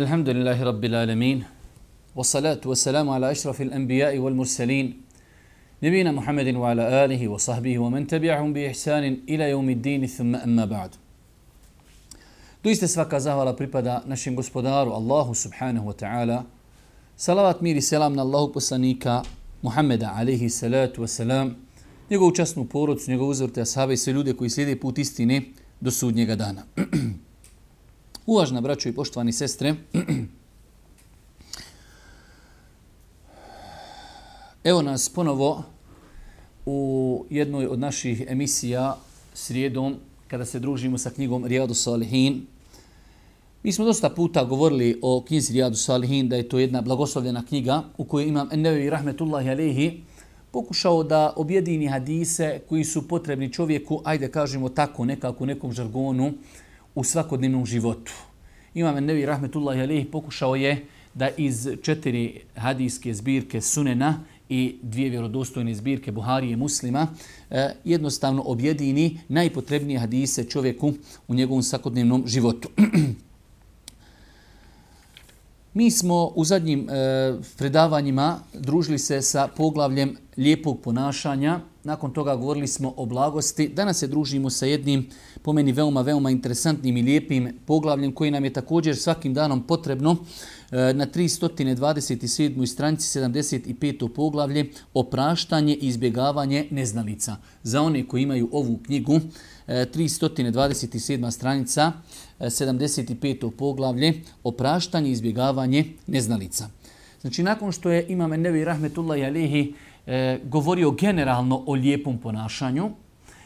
الحمد لله رب العالمين والصلاة والسلام على أشرف الأنبياء والمرسلين نبينا محمد وعلى آله وصحبه ومن تبعهم بإحسان إلى يوم الدين ثم أما بعد Doista svaka zahvala pripada našem gospodaru Allahu subhanahu wa ta'ala. Salavat mir i selam na Allahu poslanika Muhammeda alaihi salatu wa salam, njegovu časnu porodcu, njegovu uzvrte ashabe i sve ljude koji slijede put istine do sudnjega dana. Uvažna braćo i poštovani sestre, evo nas ponovo u jednoj od naših emisija srijedom kada se družimo sa knjigom Rijadu Salihin. Mi smo dosta puta govorili o knjizi Rijadu Salihin, da je to jedna blagoslovljena knjiga u kojoj imam Ennevi Rahmetullahi Alehi pokušao da objedini hadise koji su potrebni čovjeku, ajde kažemo tako nekako u nekom žargonu, u svakodnevnom životu. Imam Ennevi Rahmetullahi Alehi pokušao je da iz četiri hadijske zbirke Sunena i dvije vjerodostojne zbirke Buharije i Muslima eh, jednostavno objedini najpotrebnije hadise čovjeku u njegovom svakodnevnom životu. Mi smo u zadnjim e, predavanjima družili se sa poglavljem lijepog ponašanja. Nakon toga govorili smo o blagosti. Danas se družimo sa jednim, po meni, veoma, veoma interesantnim i lijepim poglavljem koji nam je također svakim danom potrebno e, na 327. stranici 75. poglavlje opraštanje i izbjegavanje neznalica. Za one koji imaju ovu knjigu, e, 327. stranica e, 75. poglavlje opraštanje i izbjegavanje neznalica. Znači, nakon što je Imam Nevi Rahmetullahi Alihi e, govorio generalno o lijepom ponašanju,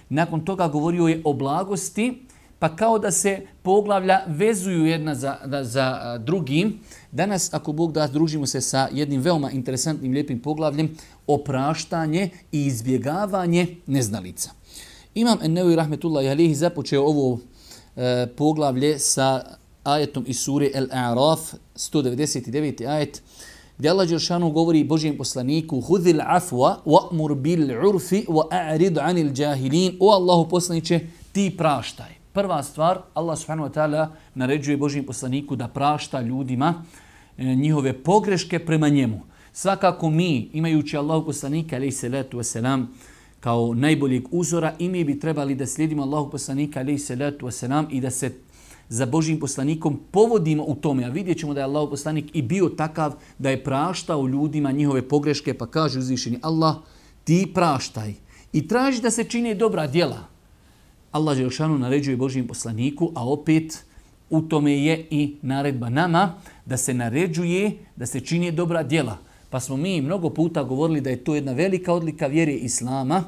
nakon toga govorio je o blagosti, pa kao da se poglavlja vezuju jedna za, da, za drugim. Danas, ako Bog da, družimo se sa jednim veoma interesantnim lijepim poglavljem opraštanje i izbjegavanje neznalica. Imam Ennevi Rahmetullahi Alehi započeo ovo e, poglavlje sa ajetom iz sure El-A'raf, 199. ajet, gdje Allah Đeršanu govori Božijem poslaniku Hudil afwa wa'mur bil urfi wa a'rid anil jahilin O Allahu poslaniće, ti praštaj. Prva stvar, Allah subhanahu wa ta'ala naređuje Božijem poslaniku da prašta ljudima e, njihove pogreške prema njemu. Svakako mi, imajući Allahu poslanika, alaih salatu wasalam, kao najboljeg uzora i mi bi trebali da slijedimo Allahu poslanika alaih salatu wasalam i da se za Božim poslanikom povodimo u tome. A vidjet ćemo da je Allah poslanik i bio takav da je praštao ljudima njihove pogreške pa kaže uzvišeni Allah ti praštaj i traži da se čini dobra djela. Allah Želšanu naređuje Božim poslaniku, a opet u tome je i naredba nama da se naređuje da se čini dobra djela. Pa smo mi mnogo puta govorili da je to jedna velika odlika vjere Islama,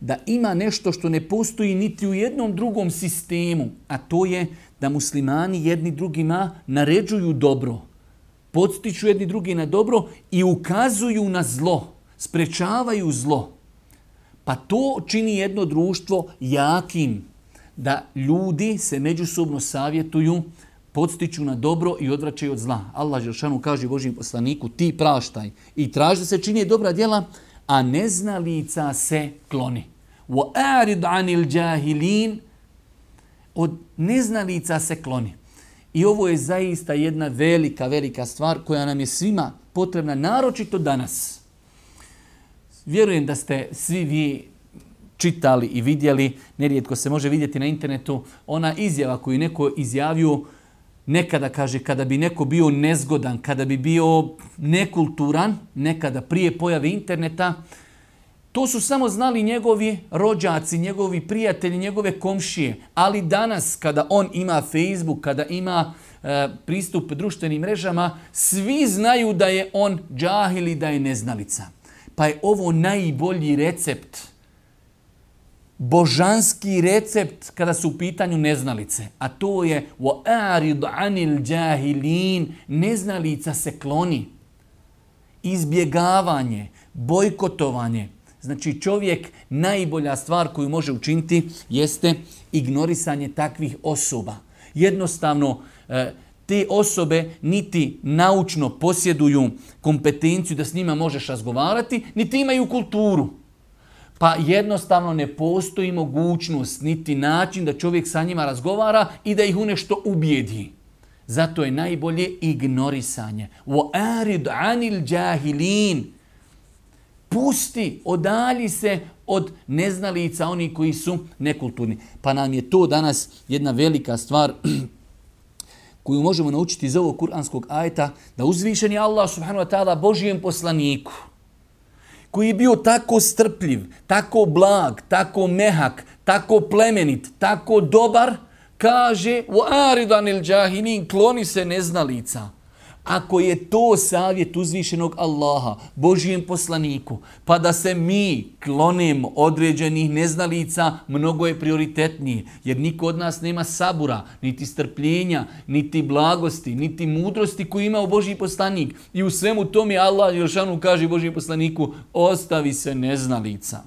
da ima nešto što ne postoji niti u jednom drugom sistemu, a to je da muslimani jedni drugima naređuju dobro, podstiču jedni drugi na dobro i ukazuju na zlo, sprečavaju zlo. Pa to čini jedno društvo jakim, da ljudi se međusobno savjetuju, podstiču na dobro i odvraćaju od zla. Allah Želšanu kaže Božim poslaniku, ti praštaj i traži da se čini dobra djela, a neznalica se kloni. Wa arid anil jahilin od neznalica se kloni. I ovo je zaista jedna velika, velika stvar koja nam je svima potrebna, naročito danas. Vjerujem da ste svi vi čitali i vidjeli, nerijetko se može vidjeti na internetu, ona izjava koju neko izjavio, nekada kaže kada bi neko bio nezgodan, kada bi bio nekulturan, nekada prije pojave interneta, to su samo znali njegovi rođaci, njegovi prijatelji, njegove komšije. Ali danas kada on ima Facebook, kada ima e, pristup društvenim mrežama, svi znaju da je on džahil i da je neznalica. Pa je ovo najbolji recept božanski recept kada su u pitanju neznalice. A to je وَاَرِضْ عَنِ الْجَاهِلِينَ Neznalica se kloni. Izbjegavanje, bojkotovanje. Znači čovjek najbolja stvar koju može učiniti jeste ignorisanje takvih osoba. Jednostavno, e, te osobe niti naučno posjeduju kompetenciju da s njima možeš razgovarati, niti imaju kulturu pa jednostavno ne postoji mogućnost niti način da čovjek sa njima razgovara i da ih u nešto ubijedi. Zato je najbolje ignorisanje. وَأَرِدْ عَنِ الْجَاهِلِينَ Pusti, odalji se od neznalica, oni koji su nekulturni. Pa nam je to danas jedna velika stvar koju možemo naučiti iz ovog kuranskog ajeta, da uzvišeni Allah subhanahu wa ta'ala Božijem poslaniku, koji je bio tako strpljiv, tako blag, tako mehak, tako plemenit, tako dobar, kaže u aridanil džahinin, kloni se neznalica. Ako je to savjet uzvišenog Allaha, Božijem poslaniku, pa da se mi klonemo određenih neznalica, mnogo je prioritetnije. Jer niko od nas nema sabura, niti strpljenja, niti blagosti, niti mudrosti koju imao Božji poslanik. I u svemu tom je Allah Jošanu kaže Božijem poslaniku, ostavi se neznalica.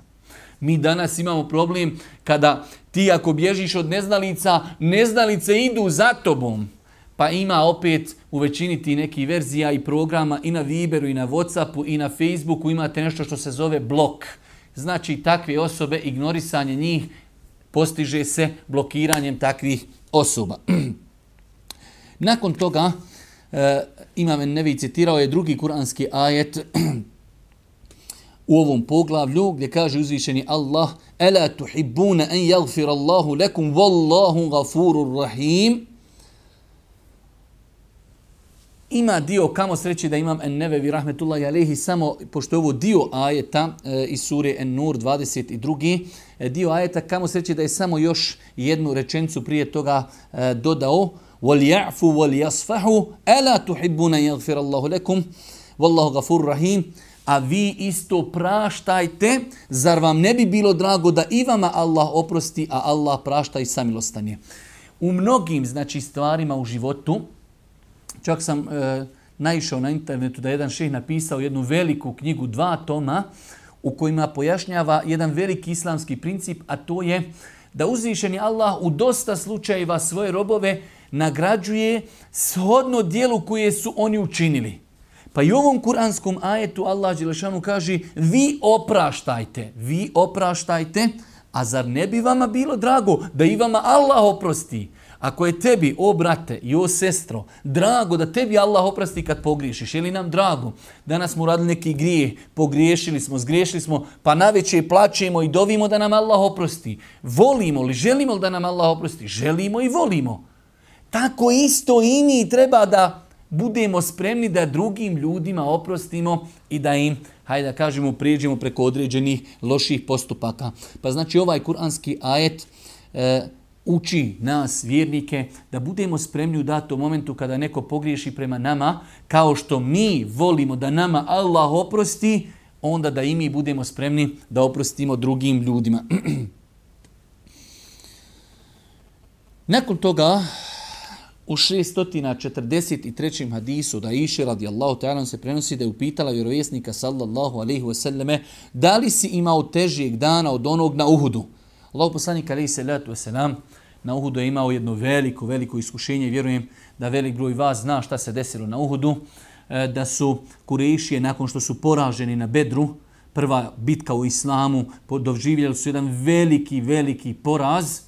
Mi danas imamo problem kada ti ako bježiš od neznalica, neznalice idu za tobom. Pa ima opet u većini ti neki verzija i programa i na Viberu i na Whatsappu i na Facebooku imate nešto što se zove blok. Znači takve osobe, ignorisanje njih postiže se blokiranjem takvih osoba. Nakon toga, e, imam nevi citirao je drugi kuranski ajet u ovom poglavlju gdje kaže uzvišeni Allah Ela tuhibbuna en jagfir Allahu lekum wallahu gafurur rahim Ima dio, kamo sreći da imam en nevevi rahmetullahi alehi, samo pošto je ovo dio ajeta e, iz sure en nur 22. E, dio ajeta, kamo sreći da je samo još jednu rečencu prije toga e, dodao وَلْيَعْفُوا وَلْيَصْفَحُوا أَلَا تُحِبُّونَ يَغْفِرَ اللَّهُ لَكُمْ وَاللَّهُ غَفُورُ رَحِيمٌ a vi isto praštajte, zar vam ne bi bilo drago da i vama Allah oprosti, a Allah prašta i samilostanje. U mnogim znači stvarima u životu, čak sam e, naišao na internetu da jedan šeh napisao jednu veliku knjigu, dva toma, u kojima pojašnjava jedan veliki islamski princip, a to je da uzvišeni Allah u dosta slučajeva svoje robove nagrađuje shodno dijelu koje su oni učinili. Pa i u ovom kuranskom ajetu Allah Đelešanu kaže vi opraštajte, vi opraštajte, a zar ne bi vama bilo drago da i vama Allah oprosti? Ako je tebi, o brate i o sestro, drago da tebi Allah oprosti kad pogriješiš, je li nam drago? Danas smo uradili neki grijeh, pogriješili smo, zgriješili smo, pa na naveće plaćemo i dovimo da nam Allah oprosti. Volimo li, želimo li da nam Allah oprosti? Želimo i volimo. Tako isto i mi treba da budemo spremni da drugim ljudima oprostimo i da im, hajde da kažemo, prijeđemo preko određenih loših postupaka. Pa znači ovaj kuranski ajet e, uči nas, vjernike, da budemo spremni u datom momentu kada neko pogriješi prema nama, kao što mi volimo da nama Allah oprosti, onda da i mi budemo spremni da oprostimo drugim ljudima. Nakon toga, U 643. hadisu da iše radijallahu ta'ala se prenosi da je upitala vjerovjesnika sallallahu alaihi wasallame da li si imao težijeg dana od onog na Uhudu. Allah poslanik alaihi salatu wasalam na Uhudu je imao jedno veliko, veliko iskušenje. Vjerujem da velik broj vas zna šta se desilo na Uhudu. E, da su Kurešije nakon što su poraženi na Bedru, prva bitka u Islamu, doživljali su jedan veliki, veliki poraz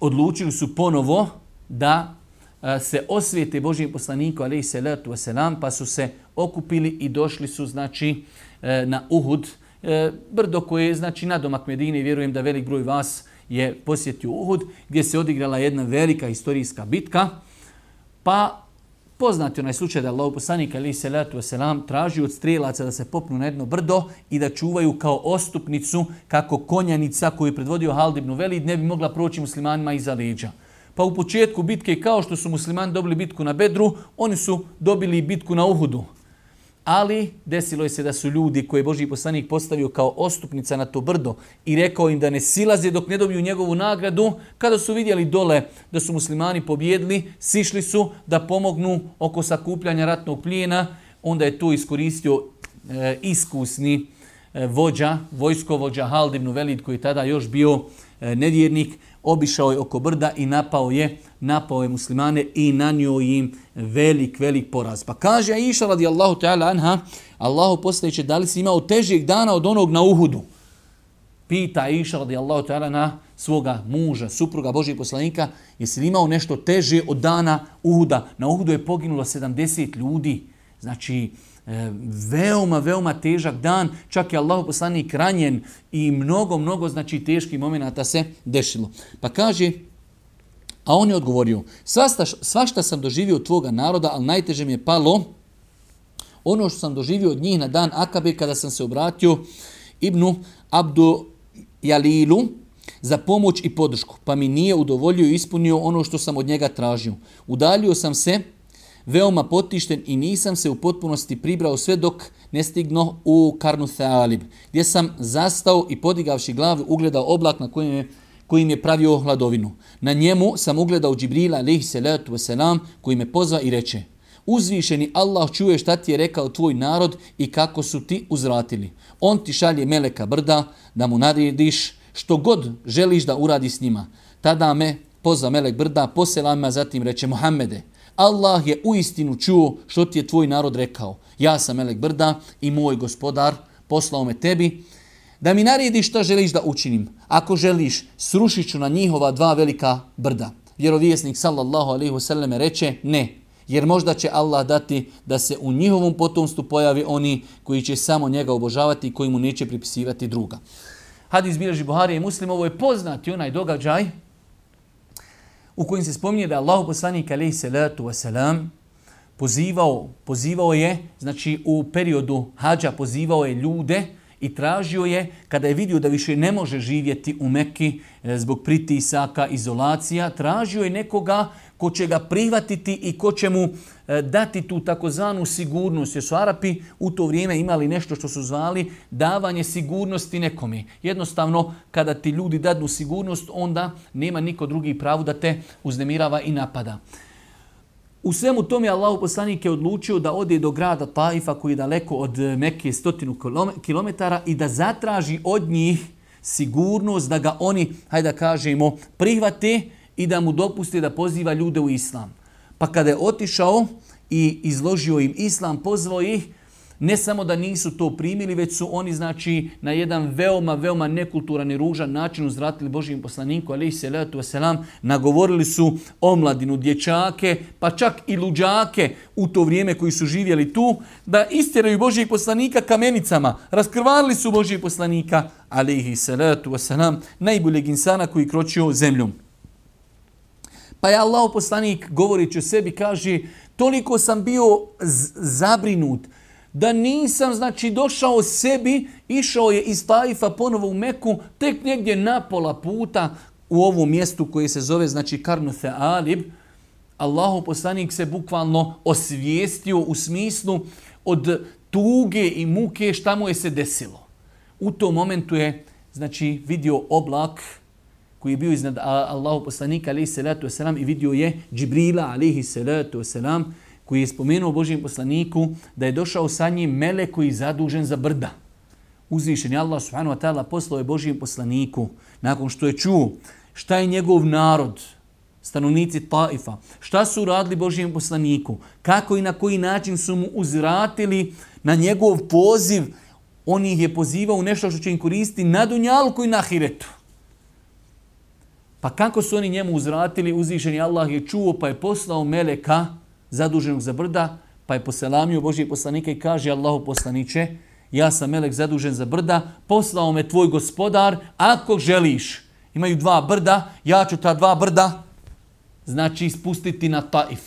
odlučili su ponovo da e, se osvijete Božijem poslaniku, ali salatu wasalam, pa su se okupili i došli su znači e, na Uhud, E, brdo koje je znači na domak Medine, vjerujem da velik broj vas je posjetio Uhud, gdje se odigrala jedna velika historijska bitka, pa Poznati onaj slučaj da Allah poslanik ali se letu selam traži od strelaca da se popnu na jedno brdo i da čuvaju kao ostupnicu kako konjanica koju je predvodio Halid ibn Velid ne bi mogla proći muslimanima iza leđa. Pa u početku bitke kao što su muslimani dobili bitku na Bedru, oni su dobili bitku na Uhudu. Ali desilo je se da su ljudi koje je Boži poslanik postavio kao ostupnica na to brdo i rekao im da ne silaze dok ne dobiju njegovu nagradu, kada su vidjeli dole da su muslimani pobjedili, sišli su da pomognu oko sakupljanja ratnog plijena, onda je to iskoristio e, iskusni e, vođa, vojskovođa Hald ibn Velid koji je tada još bio eh, e, nedjernik, obišao je oko brda i napao je napao je muslimane i nanio im velik, velik poraz. Pa kaže Aisha radijallahu ta'ala anha, Allahu postajeće da li si imao težijeg dana od onog na Uhudu. pita Aisha radijallahu ta'ala na svoga muža, supruga Božijeg poslanika, jesi li imao nešto teže od dana Uhuda? Na Uhudu je poginulo 70 ljudi. Znači, E, veoma, veoma težak dan. Čak je Allah poslanik ranjen i mnogo, mnogo znači teških momenata se dešilo. Pa kaže, a on je odgovorio, svašta, svašta sam doživio od tvoga naroda, ali najteže mi je palo ono što sam doživio od njih na dan Akabe kada sam se obratio Ibnu Abdu Jalilu za pomoć i podršku, pa mi nije udovoljio i ispunio ono što sam od njega tražio. Udaljio sam se veoma potišten i nisam se u potpunosti pribrao sve dok ne stigno u Karnu Thalib, gdje sam zastao i podigavši glavu ugledao oblak na kojem je kojim je pravio hladovinu. Na njemu sam ugledao Džibrila alaihi salatu wasalam koji me pozva i reče Uzvišeni Allah čuje šta ti je rekao tvoj narod i kako su ti uzratili. On ti šalje meleka brda da mu narediš što god želiš da uradi s njima. Tada me pozva melek brda, poselama, zatim reče Muhammede, Allah je u istinu čuo što ti je tvoj narod rekao. Ja sam melek brda i moj gospodar poslao me tebi da mi narediš što želiš da učinim. Ako želiš, srušit ću na njihova dva velika brda. Vjerovjesnik sallallahu alaihi wasallam reče ne, jer možda će Allah dati da se u njihovom potomstvu pojavi oni koji će samo njega obožavati i koji mu neće pripisivati druga. Hadis bilježi Buhari i Muslim, ovo je poznati onaj događaj u kojim se spominje da Allah poslanik alaihi salatu wasalam pozivao, pozivao je, znači u periodu hađa pozivao je ljude i tražio je, kada je vidio da više ne može živjeti u Mekki e, zbog pritisaka, izolacija, tražio je nekoga ko će ga prihvatiti i ko će mu e, dati tu takozvanu sigurnost. Jer su Arapi u to vrijeme imali nešto što su zvali davanje sigurnosti nekome. Jednostavno, kada ti ljudi dadnu sigurnost, onda nema niko drugi pravu da te uznemirava i napada. U svemu tom je Allah poslanik je odlučio da ode do grada Taifa koji je daleko od Mekke stotinu kilometara i da zatraži od njih sigurnost da ga oni, hajde da kažemo, prihvate i da mu dopusti da poziva ljude u islam. Pa kada je otišao i izložio im islam, pozvao ih, ne samo da nisu to primili, već su oni znači na jedan veoma, veoma nekulturan i ružan način uzvratili Božijem poslaniku, ali se letu wasalam, nagovorili su omladinu, dječake, pa čak i luđake u to vrijeme koji su živjeli tu, da istjeraju Božijeg poslanika kamenicama. Raskrvarili su Božijeg poslanika, ali se letu wasalam, najboljeg insana koji kročio zemljom. Pa je Allah poslanik govorići o sebi kaže toliko sam bio zabrinut da nisam znači došao sebi, išao je iz Taifa ponovo u Meku, tek negdje na pola puta u ovom mjestu koje se zove znači Karnuthe Alib. Allahu poslanik se bukvalno osvijestio u smislu od tuge i muke šta mu je se desilo. U tom momentu je znači vidio oblak koji je bio iznad Allahu poslanika alaihi salatu wasalam i vidio je Džibrila alaihi salatu wasalam koji je spomenuo Božijem poslaniku da je došao sa njim mele koji je zadužen za brda. Uzvišen je Allah subhanahu wa ta'ala poslao je Božijem poslaniku nakon što je čuo šta je njegov narod, stanovnici Taifa, šta su radili Božijem poslaniku, kako i na koji način su mu uzratili na njegov poziv, on ih je pozivao u nešto što će im koristiti na dunjalku i na hiretu. Pa kako su oni njemu uzratili, uzvišeni Allah je čuo pa je poslao meleka zaduženog za brda, pa je poselamio Božije poslanika i kaže Allahu poslaniće, ja sam melek zadužen za brda, poslao me tvoj gospodar, ako želiš, imaju dva brda, ja ću ta dva brda, znači ispustiti na taif.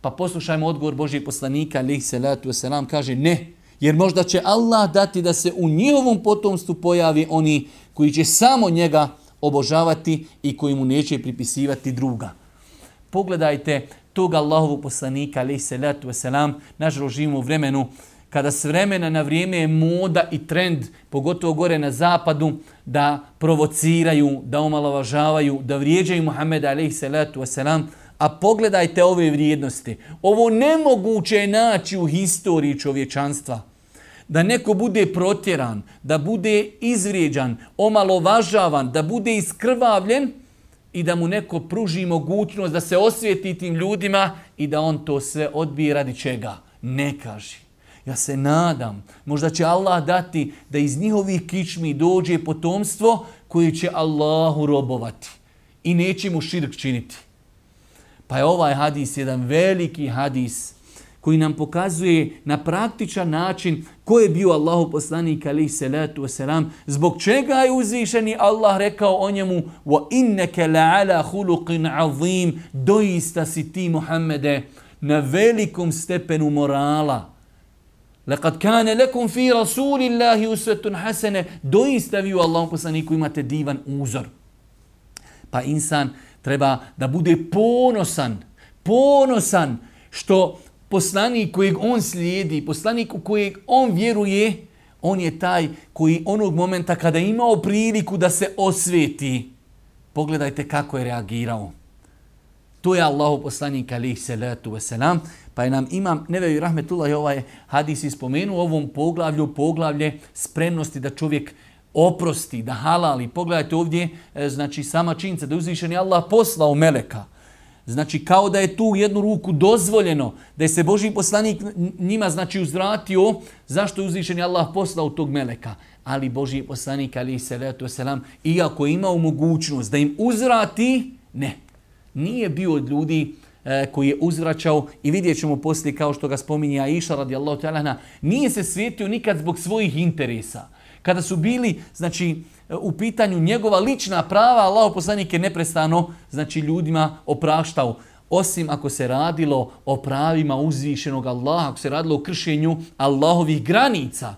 Pa poslušajmo odgovor Božije poslanika, alaihi salatu wasalam, kaže ne, jer možda će Allah dati da se u njihovom potomstvu pojavi oni koji će samo njega obožavati i koji mu neće pripisivati druga. Pogledajte tog Allahovog poslanika, alaih salatu wasalam, nažalost živimo u vremenu kada s vremena na vrijeme je moda i trend, pogotovo gore na zapadu, da provociraju, da omalovažavaju, da vrijeđaju Muhammeda alaih salatu wasalam, a pogledajte ove vrijednosti. Ovo nemoguće je naći u historiji čovječanstva da neko bude protjeran, da bude izvrijeđan, omalovažavan, da bude iskrvavljen i da mu neko pruži mogućnost da se osvijeti tim ljudima i da on to sve odbije radi čega? Ne kaži. Ja se nadam, možda će Allah dati da iz njihovih kičmi dođe potomstvo koje će Allahu robovati i neće mu širk činiti. Pa je ovaj hadis jedan veliki hadis koji nam pokazuje na praktičan način ko je bio Allahu poslanik alaihi salatu wasalam, zbog čega je uzvišeni Allah rekao o njemu wa innaka la'ala khuluqin azim, doista si ti Muhammede na velikom stepenu morala. Lekad kane lekum fi rasulillahi usvetun hasene, doista vi u Allahom poslaniku imate divan uzor. Pa insan treba da bude ponosan, ponosan što poslanik kojeg on slijedi, poslanik u kojeg on vjeruje, on je taj koji onog momenta kada je imao priliku da se osveti, pogledajte kako je reagirao. To je Allahu poslanik alaihi salatu wasalam. Pa je nam imam, Nevevi rahmetullah, ovaj hadis ispomenuo ovom poglavlju, poglavlje spremnosti da čovjek oprosti, da halali. Pogledajte ovdje, e, znači sama činjenica da je uzvišeni Allah poslao meleka. Znači kao da je tu jednu ruku dozvoljeno, da je se Boži poslanik njima znači uzvratio, zašto je uzvišen Allah poslao tog meleka. Ali Boži poslanik, ali se letu selam, iako je imao mogućnost da im uzvrati, ne. Nije bio od ljudi e, koji je uzvraćao i vidjet ćemo poslije kao što ga spominje Aisha radijallahu ta'ala, nije se svijetio nikad zbog svojih interesa. Kada su bili, znači, u pitanju njegova lična prava, Allah poslanik je neprestano, znači, ljudima opraštao. Osim ako se radilo o pravima uzvišenog Allaha, ako se radilo o kršenju Allahovih granica,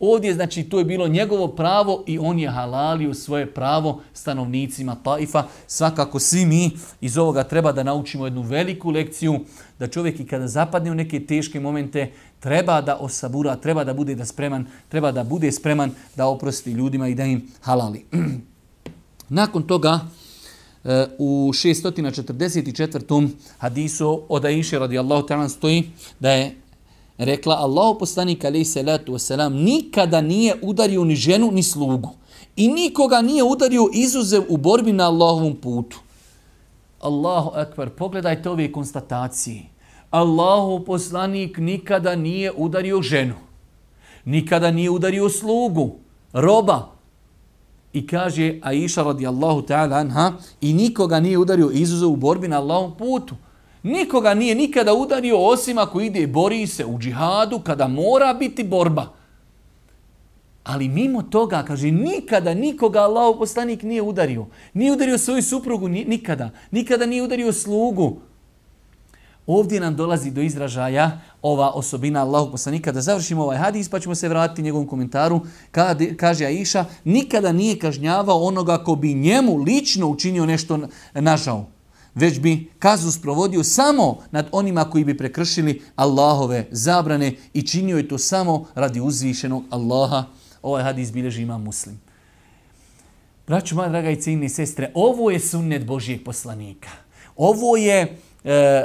Ovdje, znači, to je bilo njegovo pravo i on je halalio svoje pravo stanovnicima Taifa. Svakako svi mi iz ovoga treba da naučimo jednu veliku lekciju, da čovjek i kada zapadne u neke teške momente, treba da osabura, treba da bude da spreman, treba da bude spreman da oprosti ljudima i da im halali. Nakon toga, e, u 644. hadisu od Aisha radijallahu ta'ala stoji da je rekla Allahu poslanik alejhi salatu vesselam nikada nije udario ni ženu ni slugu i nikoga nije udario izuzev u borbi na Allahovom putu. Allahu ekber, pogledajte ove konstatacije. Allahu poslanik nikada nije udario ženu. Nikada nije udario slugu, roba. I kaže Aisha radijallahu ta'ala anha i nikoga nije udario izuzev u borbi na Allahovom putu. Nikoga nije nikada udario osim ako ide i bori se u džihadu kada mora biti borba. Ali mimo toga, kaže, nikada nikoga Allahov poslanik nije udario. Nije udario svoju suprugu nikada. Nikada nije udario slugu. Ovdje nam dolazi do izražaja ova osobina Allahu poslanika. Da završimo ovaj hadis pa ćemo se vratiti njegovom komentaru. Kad, kaže Aisha, nikada nije kažnjavao onoga ko bi njemu lično učinio nešto nažao već bi kaznu sprovodio samo nad onima koji bi prekršili Allahove zabrane i činio je to samo radi uzvišenog Allaha. Ovaj hadis bilježi ima muslim. Braću, moja draga i ciljni sestre, ovo je sunnet Božijeg poslanika. Ovo je e,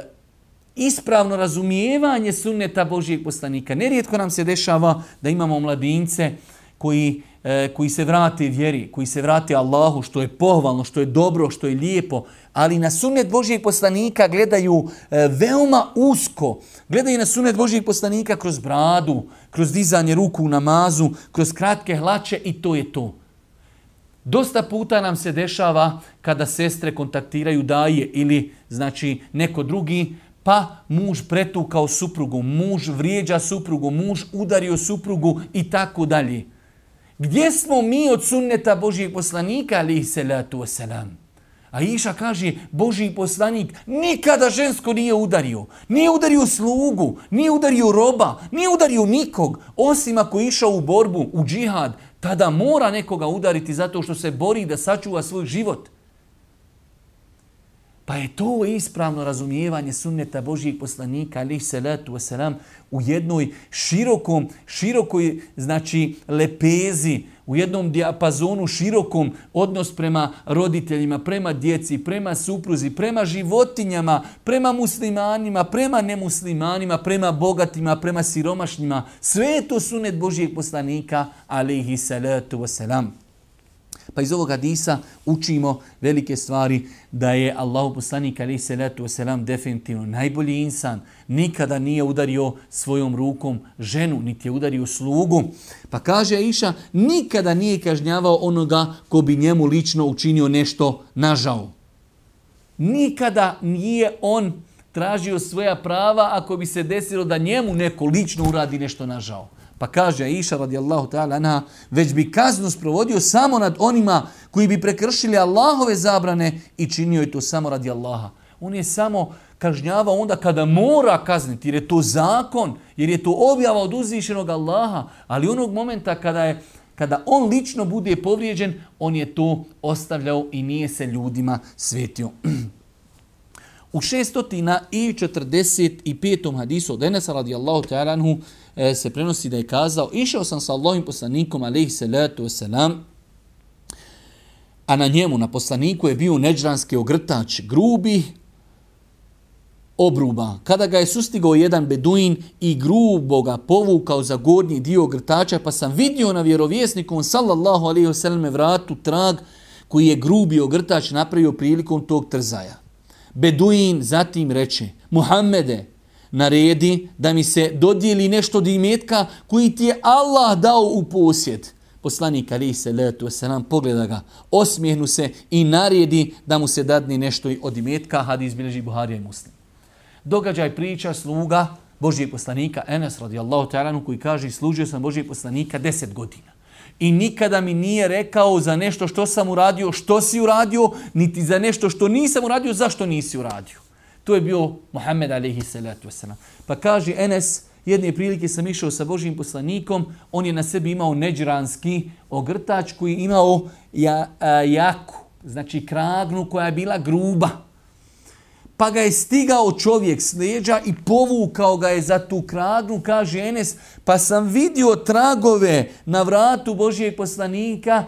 ispravno razumijevanje sunneta Božijeg poslanika. Nerijetko nam se dešava da imamo mladince koji E, koji se vrate vjeri, koji se vrate Allahu, što je pohvalno, što je dobro, što je lijepo, ali na sunnet Božijeg poslanika gledaju e, veoma usko. Gledaju na sunnet Božijeg poslanika kroz bradu, kroz dizanje ruku u namazu, kroz kratke hlače i to je to. Dosta puta nam se dešava kada sestre kontaktiraju daje ili znači neko drugi, pa muž pretukao suprugu, muž vrijeđa suprugu, muž udario suprugu i tako dalje. Gdje smo mi od sunneta Božijeg poslanika, ali salatu wasalam? A Iša kaže, Boži poslanik nikada žensko nije udario. Nije udario slugu, nije udario roba, nije udario nikog. Osim ako išao u borbu, u džihad, tada mora nekoga udariti zato što se bori da sačuva svoj život. Pa je to ispravno razumijevanje sunneta Božijeg poslanika, ali salatu wasalam, u jednoj širokom, širokoj, znači, lepezi, u jednom dijapazonu širokom odnos prema roditeljima, prema djeci, prema supruzi, prema životinjama, prema muslimanima, prema nemuslimanima, prema bogatima, prema siromašnjima. Sve je to sunet Božijeg poslanika, alihi salatu wasalam. Pa iz ovog hadisa učimo velike stvari da je Allahu poslanik ali se letu selam definitivno najbolji insan. Nikada nije udario svojom rukom ženu, niti je udario slugu. Pa kaže Iša, nikada nije kažnjavao onoga ko bi njemu lično učinio nešto nažao. Nikada nije on tražio svoja prava ako bi se desilo da njemu neko lično uradi nešto nažao. Pa kaže Aisha radijallahu ta'ala anha, već bi kaznu sprovodio samo nad onima koji bi prekršili Allahove zabrane i činio je to samo radi Allaha. On je samo kažnjavao onda kada mora kazniti, jer je to zakon, jer je to objava od uzvišenog Allaha, ali onog momenta kada je kada on lično bude povrijeđen, on je to ostavljao i nije se ljudima svetio. U 645. hadisu od Enesa radijallahu ta'ala anhu e, se prenosi da je kazao išao sam sa Allahim poslanikom alaihi salatu wasalam a na njemu, na poslaniku je bio neđranski ogrtač grubi obruba. Kada ga je sustigao jedan beduin i grubo ga povukao za gornji dio ogrtača pa sam vidio na vjerovjesnikom sallallahu alaihi wasalam vratu trag koji je grubi ogrtač napravio prilikom tog trzaja. Beduin zatim reče, Muhammede, naredi da mi se dodijeli nešto od imetka koji ti je Allah dao u posjed. Poslanik Ali se letu selam pogleda ga, osmijehnu se i naredi da mu se dadni nešto od imetka, hadis bilježi Buharija i Muslim. Događaj priča sluga Božijeg poslanika Enes radijallahu ta'ala koji kaže služio sam Božijeg poslanika 10 godina i nikada mi nije rekao za nešto što sam uradio, što si uradio, niti za nešto što nisam uradio, zašto nisi uradio. To je bio Muhammed alaihi salatu wasalam. Pa kaže Enes, jedne prilike sam išao sa Božim poslanikom, on je na sebi imao neđranski ogrtač koji imao ja, a, jaku, znači kragnu koja je bila gruba. Pa ga je stigao čovjek s leđa i povukao ga je za tu kragnu, kaže Enes, pa sam vidio tragove na vratu Božijeg poslanika,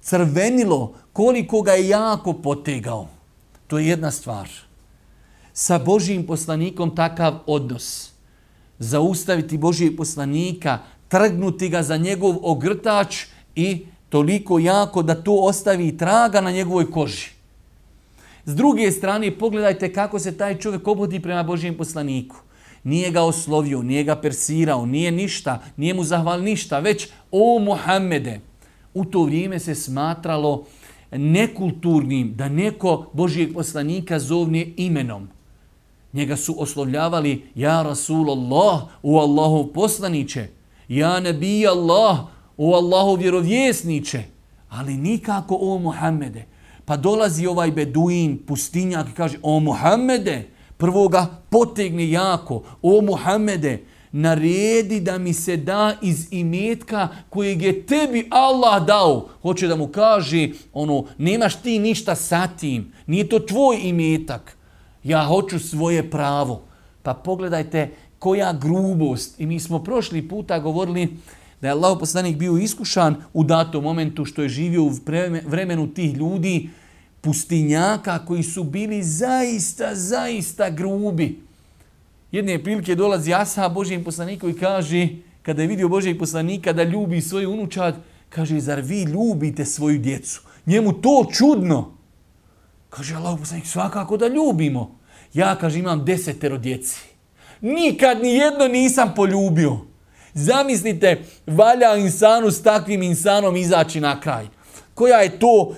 crvenilo koliko ga je jako potegao. To je jedna stvar. Sa Božijim poslanikom takav odnos. Zaustaviti Božijeg poslanika, trgnuti ga za njegov ogrtač i toliko jako da to ostavi traga na njegovoj koži. S druge strane, pogledajte kako se taj čovjek obodi prema Božijem poslaniku. Nije ga oslovio, nije ga persirao, nije ništa, nije mu zahval ništa, već o Muhammede. U to vrijeme se smatralo nekulturnim da neko Božijeg poslanika zovne imenom. Njega su oslovljavali Ja Rasulullah, u Allahu poslaniće, Ja Nabi Allah, u Allahu vjerovjesniće, ali nikako o Muhammede. Pa dolazi ovaj beduin, pustinjak i kaže, o Muhammede, prvo ga potegne jako, o Muhammede, naredi da mi se da iz imetka kojeg je tebi Allah dao. Hoće da mu kaže, ono, nemaš ti ništa sa tim, nije to tvoj imetak, ja hoću svoje pravo. Pa pogledajte koja grubost. I mi smo prošli puta govorili da je Allah poslanik bio iskušan u datom momentu što je živio u vremenu tih ljudi, pustinjaka koji su bili zaista, zaista grubi. Jedne prilike dolazi Asa Božijem poslaniku i kaže, kada je vidio Božijeg poslanika da ljubi svoj unučad, kaže, zar vi ljubite svoju djecu? Njemu to čudno. Kaže Allah poslanik, svakako da ljubimo. Ja, kaže, imam desetero djeci. Nikad ni jedno nisam poljubio. Zamislite, valja insanu s takvim insanom izaći na kraj. Koja je to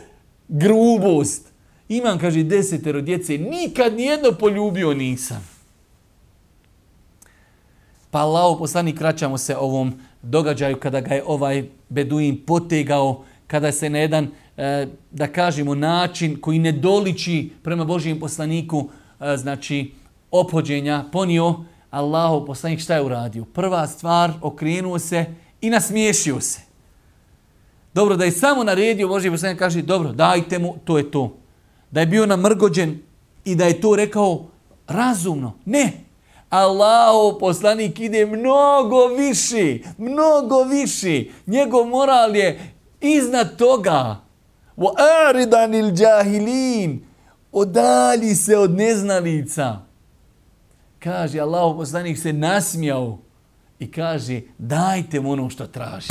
grubost. Imam, kaže, desetero djece, nikad ni jedno poljubio nisam. Pa Allah, poslani, kraćamo se ovom događaju kada ga je ovaj Beduin potegao, kada se na jedan, e, da kažemo, način koji ne doliči prema Božijem poslaniku, e, znači, opođenja, ponio, Allahov poslanik, šta je uradio? Prva stvar, okrenuo se i nasmiješio se. Dobro, da je samo naredio Božji poslanik kaže, dobro, dajte mu, to je to. Da je bio namrgođen i da je to rekao razumno. Ne. Allahu poslanik ide mnogo viši, mnogo viši. Njegov moral je iznad toga. Wa aridanil jahilin. Odali se od neznalica. Kaže, Allahu poslanik se nasmijao i kaže, dajte mu ono što traži.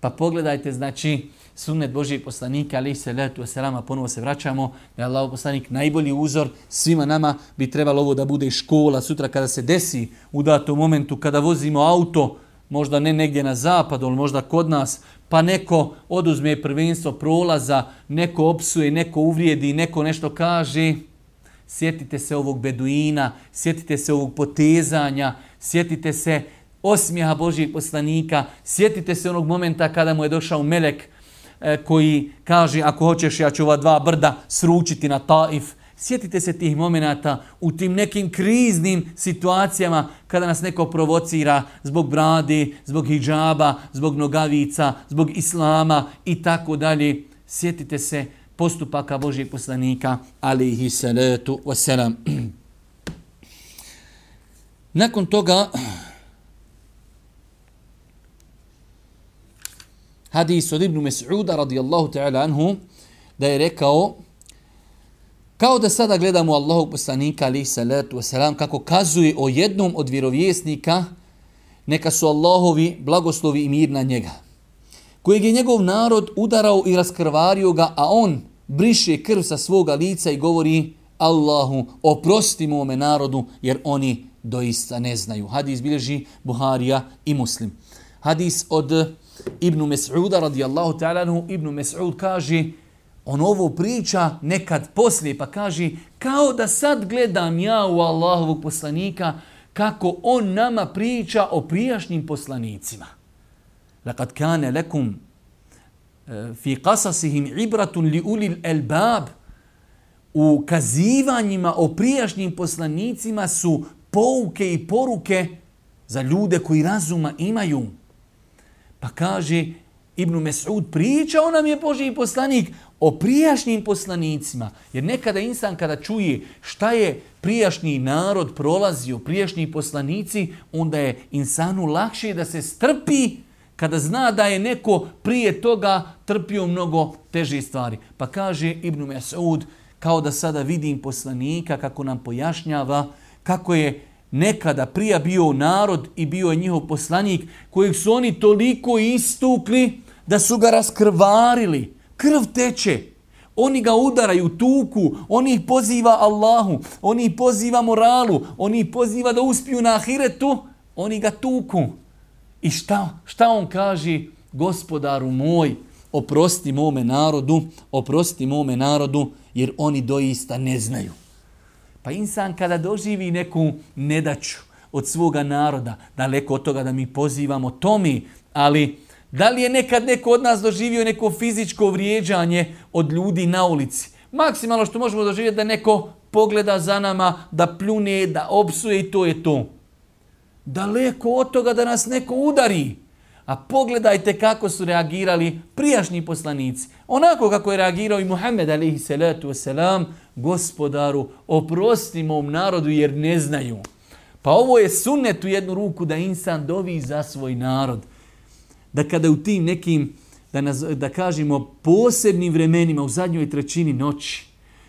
Pa pogledajte, znači, sunnet Božijeg poslanika, ali se letu selama, ponovo se vraćamo, da je Allah poslanik najbolji uzor, svima nama bi trebalo ovo da bude škola, sutra kada se desi u datom momentu, kada vozimo auto, možda ne negdje na zapadu, ali možda kod nas, pa neko oduzme prvenstvo prolaza, neko opsuje, neko uvrijedi, neko nešto kaže, sjetite se ovog beduina, sjetite se ovog potezanja, sjetite se osmijeha Božijeg poslanika, sjetite se onog momenta kada mu je došao melek e, koji kaže ako hoćeš ja ću ova dva brda sručiti na taif. Sjetite se tih momenata u tim nekim kriznim situacijama kada nas neko provocira zbog brade, zbog hijjaba, zbog nogavica, zbog islama i tako dalje. Sjetite se postupaka Božijeg poslanika, alihi salatu wasalam. Nakon toga, hadis od Ibnu Mes'uda radijallahu ta'ala anhu, da je rekao, kao da sada gledamo Allahog poslanika, alihi salatu wasalam, kako kazuje o jednom od vjerovjesnika, neka su Allahovi blagoslovi i mir na njega, kojeg je njegov narod udarao i raskrvario ga, a on briše krv sa svoga lica i govori Allahu, oprosti mu ome narodu, jer oni doista ne znaju. Hadis bilježi Buharija i Muslim. Hadis od Ibnu Mes'uda radijallahu ta'ala Ibnu Mes'ud kaže, on ovo priča nekad poslije, pa kaže, kao da sad gledam ja u Allahovog poslanika, kako on nama priča o prijašnjim poslanicima. Lekad kane lekum e, fi qasasihim ibratun li ulil elbab u kazivanjima o prijašnjim poslanicima su pouke i poruke za ljude koji razuma imaju. Pa kaže Ibn Mes'ud, pričao nam je Boži poslanik o prijašnjim poslanicima. Jer nekada insan kada čuje šta je prijašnji narod prolazio, prijašnji poslanici, onda je insanu lakše da se strpi kada zna da je neko prije toga trpio mnogo teže stvari. Pa kaže Ibn Mes'ud, kao da sada vidim poslanika kako nam pojašnjava kako je nekada prija bio narod i bio je njihov poslanik kojeg su oni toliko istukli da su ga raskrvarili. Krv teče. Oni ga udaraju, tuku, oni ih poziva Allahu, oni ih poziva moralu, oni ih poziva da uspiju na ahiretu, oni ga tuku. I šta, šta on kaže? Gospodaru moj, oprosti mome narodu, oprosti mome narodu, jer oni doista ne znaju. Pa insan kada doživi neku nedaću od svoga naroda, daleko od toga da mi pozivamo tomi, ali da li je nekad neko od nas doživio neko fizičko vrijeđanje od ljudi na ulici? Maksimalno što možemo doživjeti da neko pogleda za nama, da pljune, da opsuje i to je to daleko od toga da nas neko udari. A pogledajte kako su reagirali prijašnji poslanici. Onako kako je reagirao i Muhammed alihi salatu wasalam, gospodaru, oprosti mom narodu jer ne znaju. Pa ovo je sunnet u jednu ruku da insan dovi za svoj narod. Da kada u tim nekim, da, naz, da kažemo, posebnim vremenima u zadnjoj trećini noći,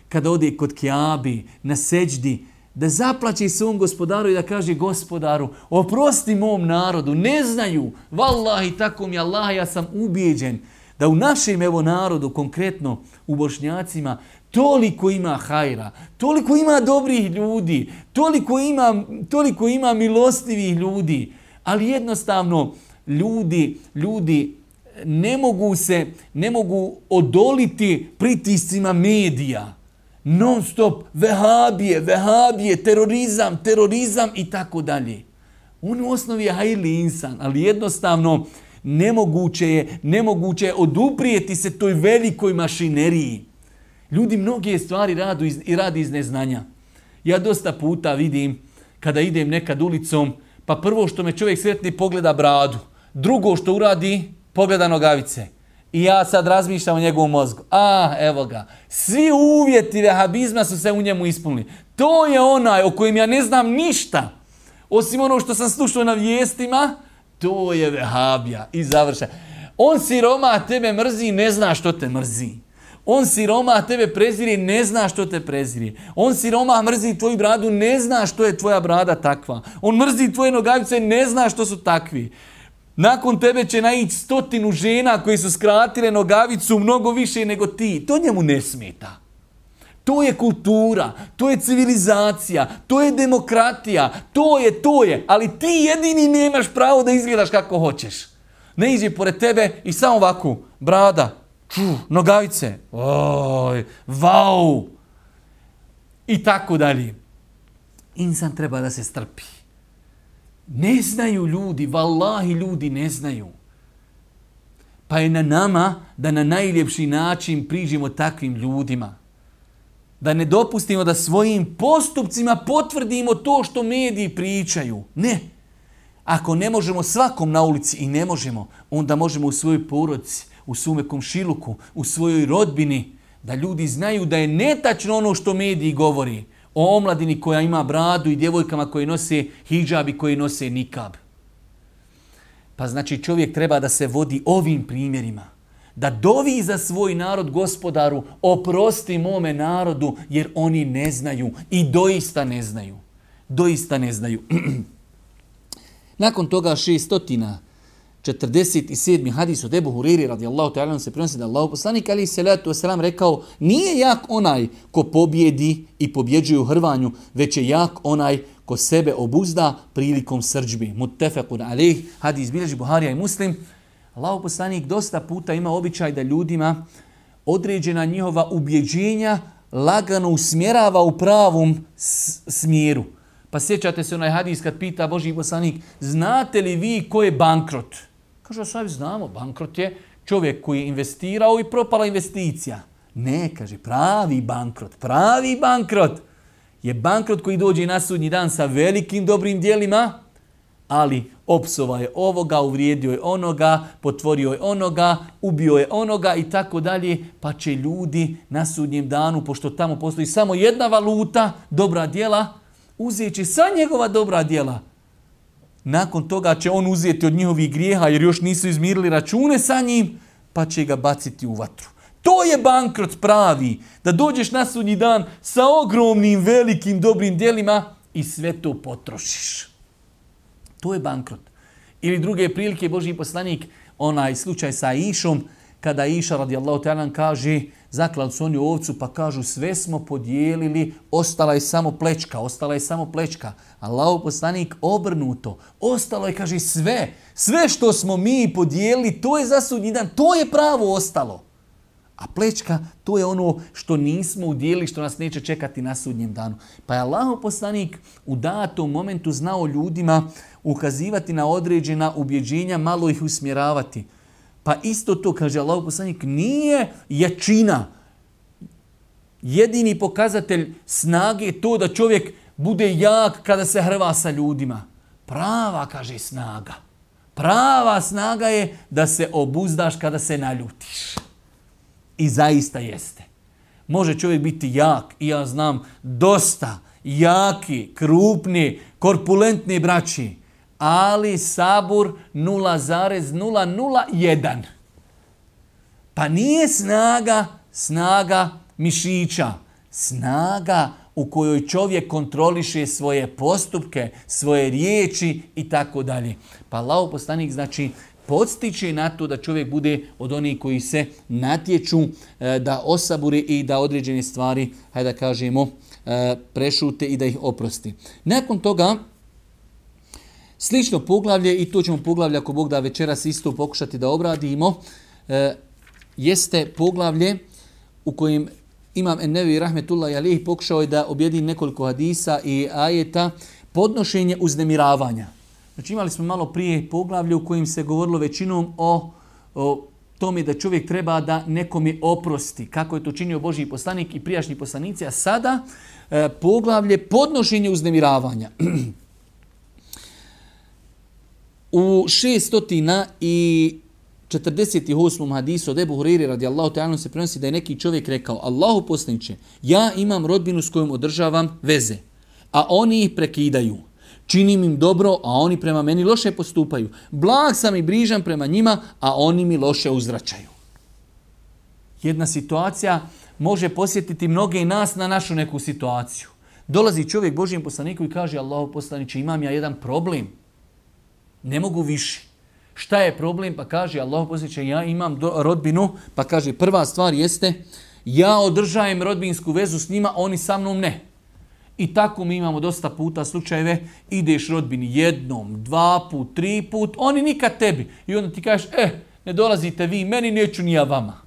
kada ode kod Kiabi, na seđdi, da zaplaće svom gospodaru i da kaže gospodaru, oprosti mom narodu, ne znaju, vallahi tako mi Allah, ja sam ubijeđen da u našem evo narodu, konkretno u Bošnjacima, toliko ima hajra, toliko ima dobrih ljudi, toliko ima, toliko ima milostivih ljudi, ali jednostavno ljudi, ljudi ne mogu se, ne mogu odoliti pritiscima medija non stop, vehabije, vehabije, terorizam, terorizam i tako dalje. On u osnovi je hajli insan, ali jednostavno nemoguće je, nemoguće je oduprijeti se toj velikoj mašineriji. Ljudi mnoge stvari radu iz, i radi iz neznanja. Ja dosta puta vidim kada idem nekad ulicom, pa prvo što me čovjek sretni pogleda bradu, drugo što uradi pogleda nogavice. I ja sad razmišljam o njegovom mozgu. A, evo ga. Svi uvjeti vehabizma su se u njemu ispunili. To je onaj o kojem ja ne znam ništa. Osim ono što sam slušao na vijestima, to je vehabija. I završa. On siroma tebe mrzi ne zna što te mrzi. On siroma tebe preziri ne zna što te preziri. On siroma mrzi tvoju bradu ne zna što je tvoja brada takva. On mrzi tvoje nogavice ne zna što su takvi Nakon tebe će naići stotinu žena koji su skratile nogavicu mnogo više nego ti. To njemu ne smeta. To je kultura, to je civilizacija, to je demokratija, to je, to je. Ali ti jedini nemaš pravo da izgledaš kako hoćeš. Ne iđe pored tebe i samo ovako, brada, ču, nogavice, oj, vau, i tako dalje. Insan treba da se strpi. Ne znaju ljudi, vallahi ljudi ne znaju. Pa je na nama da na najljepši način priđimo takvim ljudima. Da ne dopustimo da svojim postupcima potvrdimo to što mediji pričaju. Ne. Ako ne možemo svakom na ulici i ne možemo, onda možemo u svojoj porodci, u svome komšiluku, u svojoj rodbini, da ljudi znaju da je netačno ono što mediji govori o omladini koja ima bradu i djevojkama koje nose hijab i koje nose nikab. Pa znači čovjek treba da se vodi ovim primjerima. Da dovi za svoj narod gospodaru, oprosti mome narodu jer oni ne znaju i doista ne znaju. Doista ne znaju. Nakon toga šestotina 47. hadis od Ebu Huriri radijallahu ta'ala se prenosi da Allah poslanik ali salatu wasalam rekao nije jak onaj ko pobjedi i pobjeđuje u hrvanju, već je jak onaj ko sebe obuzda prilikom srđbi. Muttefekun alih, hadis bilježi Buharija i Muslim. Allah poslanik dosta puta ima običaj da ljudima određena njihova ubjeđenja lagano usmjerava u pravom smjeru. Pa sjećate se onaj hadis kad pita Boži poslanik, znate li vi ko je bankrot? Kaže, sad znamo, bankrot je čovjek koji je investirao i propala investicija. Ne, kaže, pravi bankrot, pravi bankrot je bankrot koji dođe na sudnji dan sa velikim dobrim dijelima, ali opsova je ovoga, uvrijedio je onoga, potvorio je onoga, ubio je onoga i tako dalje, pa će ljudi na sudnjem danu, pošto tamo postoji samo jedna valuta, dobra dijela, uzeti sva njegova dobra dijela, nakon toga će on uzeti od njihovih grijeha jer još nisu izmirili račune sa njim, pa će ga baciti u vatru. To je bankrot pravi, da dođeš na sudnji dan sa ogromnim, velikim, dobrim dijelima i sve to potrošiš. To je bankrot. Ili druge prilike, Boži poslanik, onaj slučaj sa Išom, kada Iša radijallahu ta'ala kaže zaklali su oni ovcu pa kažu sve smo podijelili, ostala je samo plečka, ostala je samo plečka. Allahu poslanik obrnuto, ostalo je kaže sve, sve što smo mi podijelili, to je za sudnji dan, to je pravo ostalo. A plečka, to je ono što nismo udijeli, što nas neće čekati na sudnjem danu. Pa je Allah poslanik u datom momentu znao ljudima ukazivati na određena ubjeđenja, malo ih usmjeravati. Pa isto to, kaže Allah poslanik, nije jačina. Jedini pokazatelj snage je to da čovjek bude jak kada se hrva sa ljudima. Prava, kaže, snaga. Prava snaga je da se obuzdaš kada se naljutiš. I zaista jeste. Može čovjek biti jak i ja znam dosta jaki, krupni, korpulentni braći ali sabur 0,001. Pa nije snaga, snaga mišića. Snaga u kojoj čovjek kontroliše svoje postupke, svoje riječi i tako dalje. Pa lao postanik znači podstiče na to da čovjek bude od onih koji se natječu e, da osabure i da određene stvari, hajde da kažemo, e, prešute i da ih oprosti. Nakon toga, Slično poglavlje, i to ćemo poglavlje ako Bog da večeras isto pokušati da obradimo, e, jeste poglavlje u kojem Imam Ennevi Rahmetullah Jalih pokušao je da objedi nekoliko hadisa i ajeta podnošenje uznemiravanja. Znači imali smo malo prije poglavlje u kojim se govorilo većinom o, o tome da čovjek treba da nekom je oprosti, kako je to činio Božji poslanik i prijašnji poslanici, a sada e, poglavlje podnošenje uznemiravanja. U 600 i 48. hadisu od Ebu Huriri radijallahu ta'ala se prenosi da je neki čovjek rekao Allahu poslaniče, ja imam rodbinu s kojom održavam veze, a oni ih prekidaju. Činim im dobro, a oni prema meni loše postupaju. Blag sam i brižan prema njima, a oni mi loše uzračaju. Jedna situacija može posjetiti mnoge i nas na našu neku situaciju. Dolazi čovjek Božijem poslaniku i kaže Allahu poslaniče, imam ja jedan problem – ne mogu više. Šta je problem? Pa kaže Allah posjeća, ja imam do, rodbinu, pa kaže prva stvar jeste, ja održajem rodbinsku vezu s njima, oni sa mnom ne. I tako mi imamo dosta puta slučajeve, ideš rodbini jednom, dva put, tri put, oni nikad tebi. I onda ti kažeš, eh, ne dolazite vi, meni neću ni ja vama.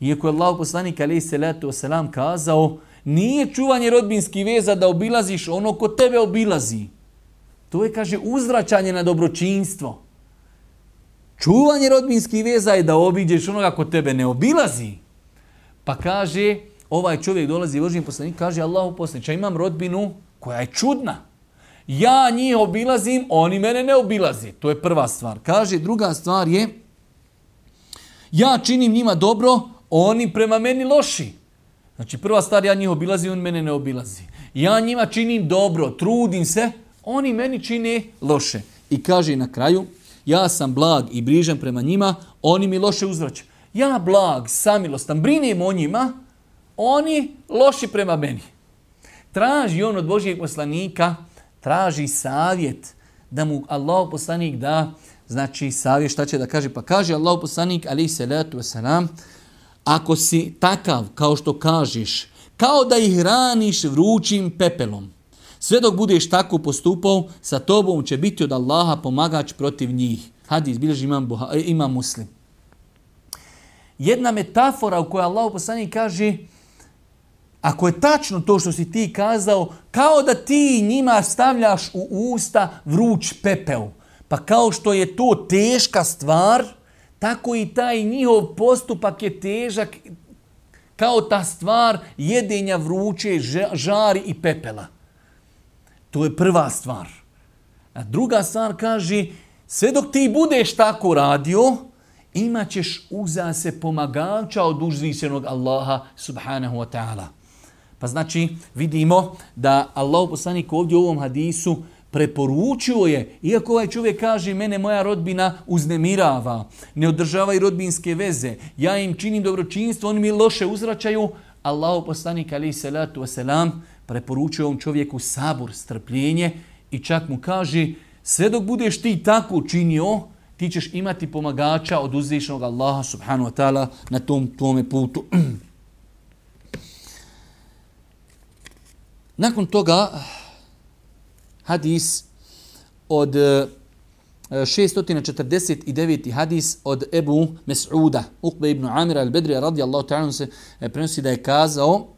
Iako je Allah poslanik alaih salatu wasalam kazao, nije čuvanje rodbinskih veza da obilaziš ono ko tebe obilazi. To je, kaže, uzvraćanje na dobročinstvo. Čuvanje rodbinskih veza je da obiđeš onoga ko tebe ne obilazi. Pa kaže, ovaj čovjek dolazi Božji poslanik, kaže Allahu poslanik, ja imam rodbinu koja je čudna. Ja njih obilazim, oni mene ne obilazi. To je prva stvar. Kaže, druga stvar je, ja činim njima dobro, oni prema meni loši. Znači, prva stvar, ja njih obilazim, on mene ne obilazi. Ja njima činim dobro, trudim se, oni meni čine loše. I kaže na kraju, ja sam blag i brižan prema njima, oni mi loše uzvraćaju. Ja blag, samilostan, brinem o njima, oni loši prema meni. Traži on od Božijeg poslanika, traži savjet da mu Allah poslanik da, znači savjet šta će da kaže, pa kaže Allah poslanik, ali se letu wasalam, ako si takav kao što kažeš, kao da ih hraniš vrućim pepelom, sve dok budeš tako postupao, sa tobom će biti od Allaha pomagač protiv njih. Hadis, bilježi imam, e, imam muslim jedna metafora u kojoj Allah poslanik kaže ako je tačno to što si ti kazao, kao da ti njima stavljaš u usta vruć pepeo. Pa kao što je to teška stvar, tako i taj njihov postupak je težak kao ta stvar jedenja vruće žari i pepela. To je prva stvar. A druga stvar kaže, sve dok ti budeš tako radio, imaćeš uza se pomagača od uzvišenog Allaha subhanahu wa ta'ala. Pa znači vidimo da Allah poslanik ovdje u ovom hadisu preporučio je, iako ovaj čovjek kaže mene moja rodbina uznemirava, ne održava i rodbinske veze, ja im činim dobročinstvo, oni mi loše uzračaju, Allah poslanik ali salatu wasalam preporučuje ovom čovjeku sabor, strpljenje i čak mu kaže sve dok budeš ti tako činio, ti ćeš imati pomagača od uzvišenog Allaha subhanahu wa ta'ala na tom tome putu. Nakon toga hadis od e, 649. hadis od Ebu Mes'uda, Uqbe ibn Amira al-Bedrija radijallahu ta'ala se e, prenosi da je kazao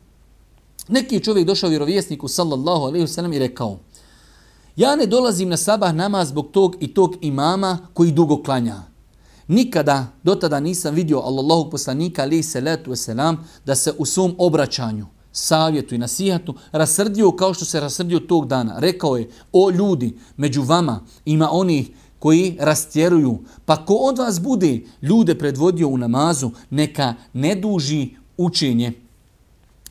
neki čovjek došao vjerovjesniku sallallahu alaihi wasallam i rekao Ja ne dolazim na sabah namaz zbog tog i tog imama koji dugo klanja. Nikada do tada nisam vidio Allahog poslanika alaihi salatu wasalam selam da se u svom obraćanju, savjetu i nasihatu rasrdio kao što se rasrdio tog dana. Rekao je, o ljudi, među vama ima onih koji rastjeruju, pa ko od vas bude ljude predvodio u namazu, neka ne duži učenje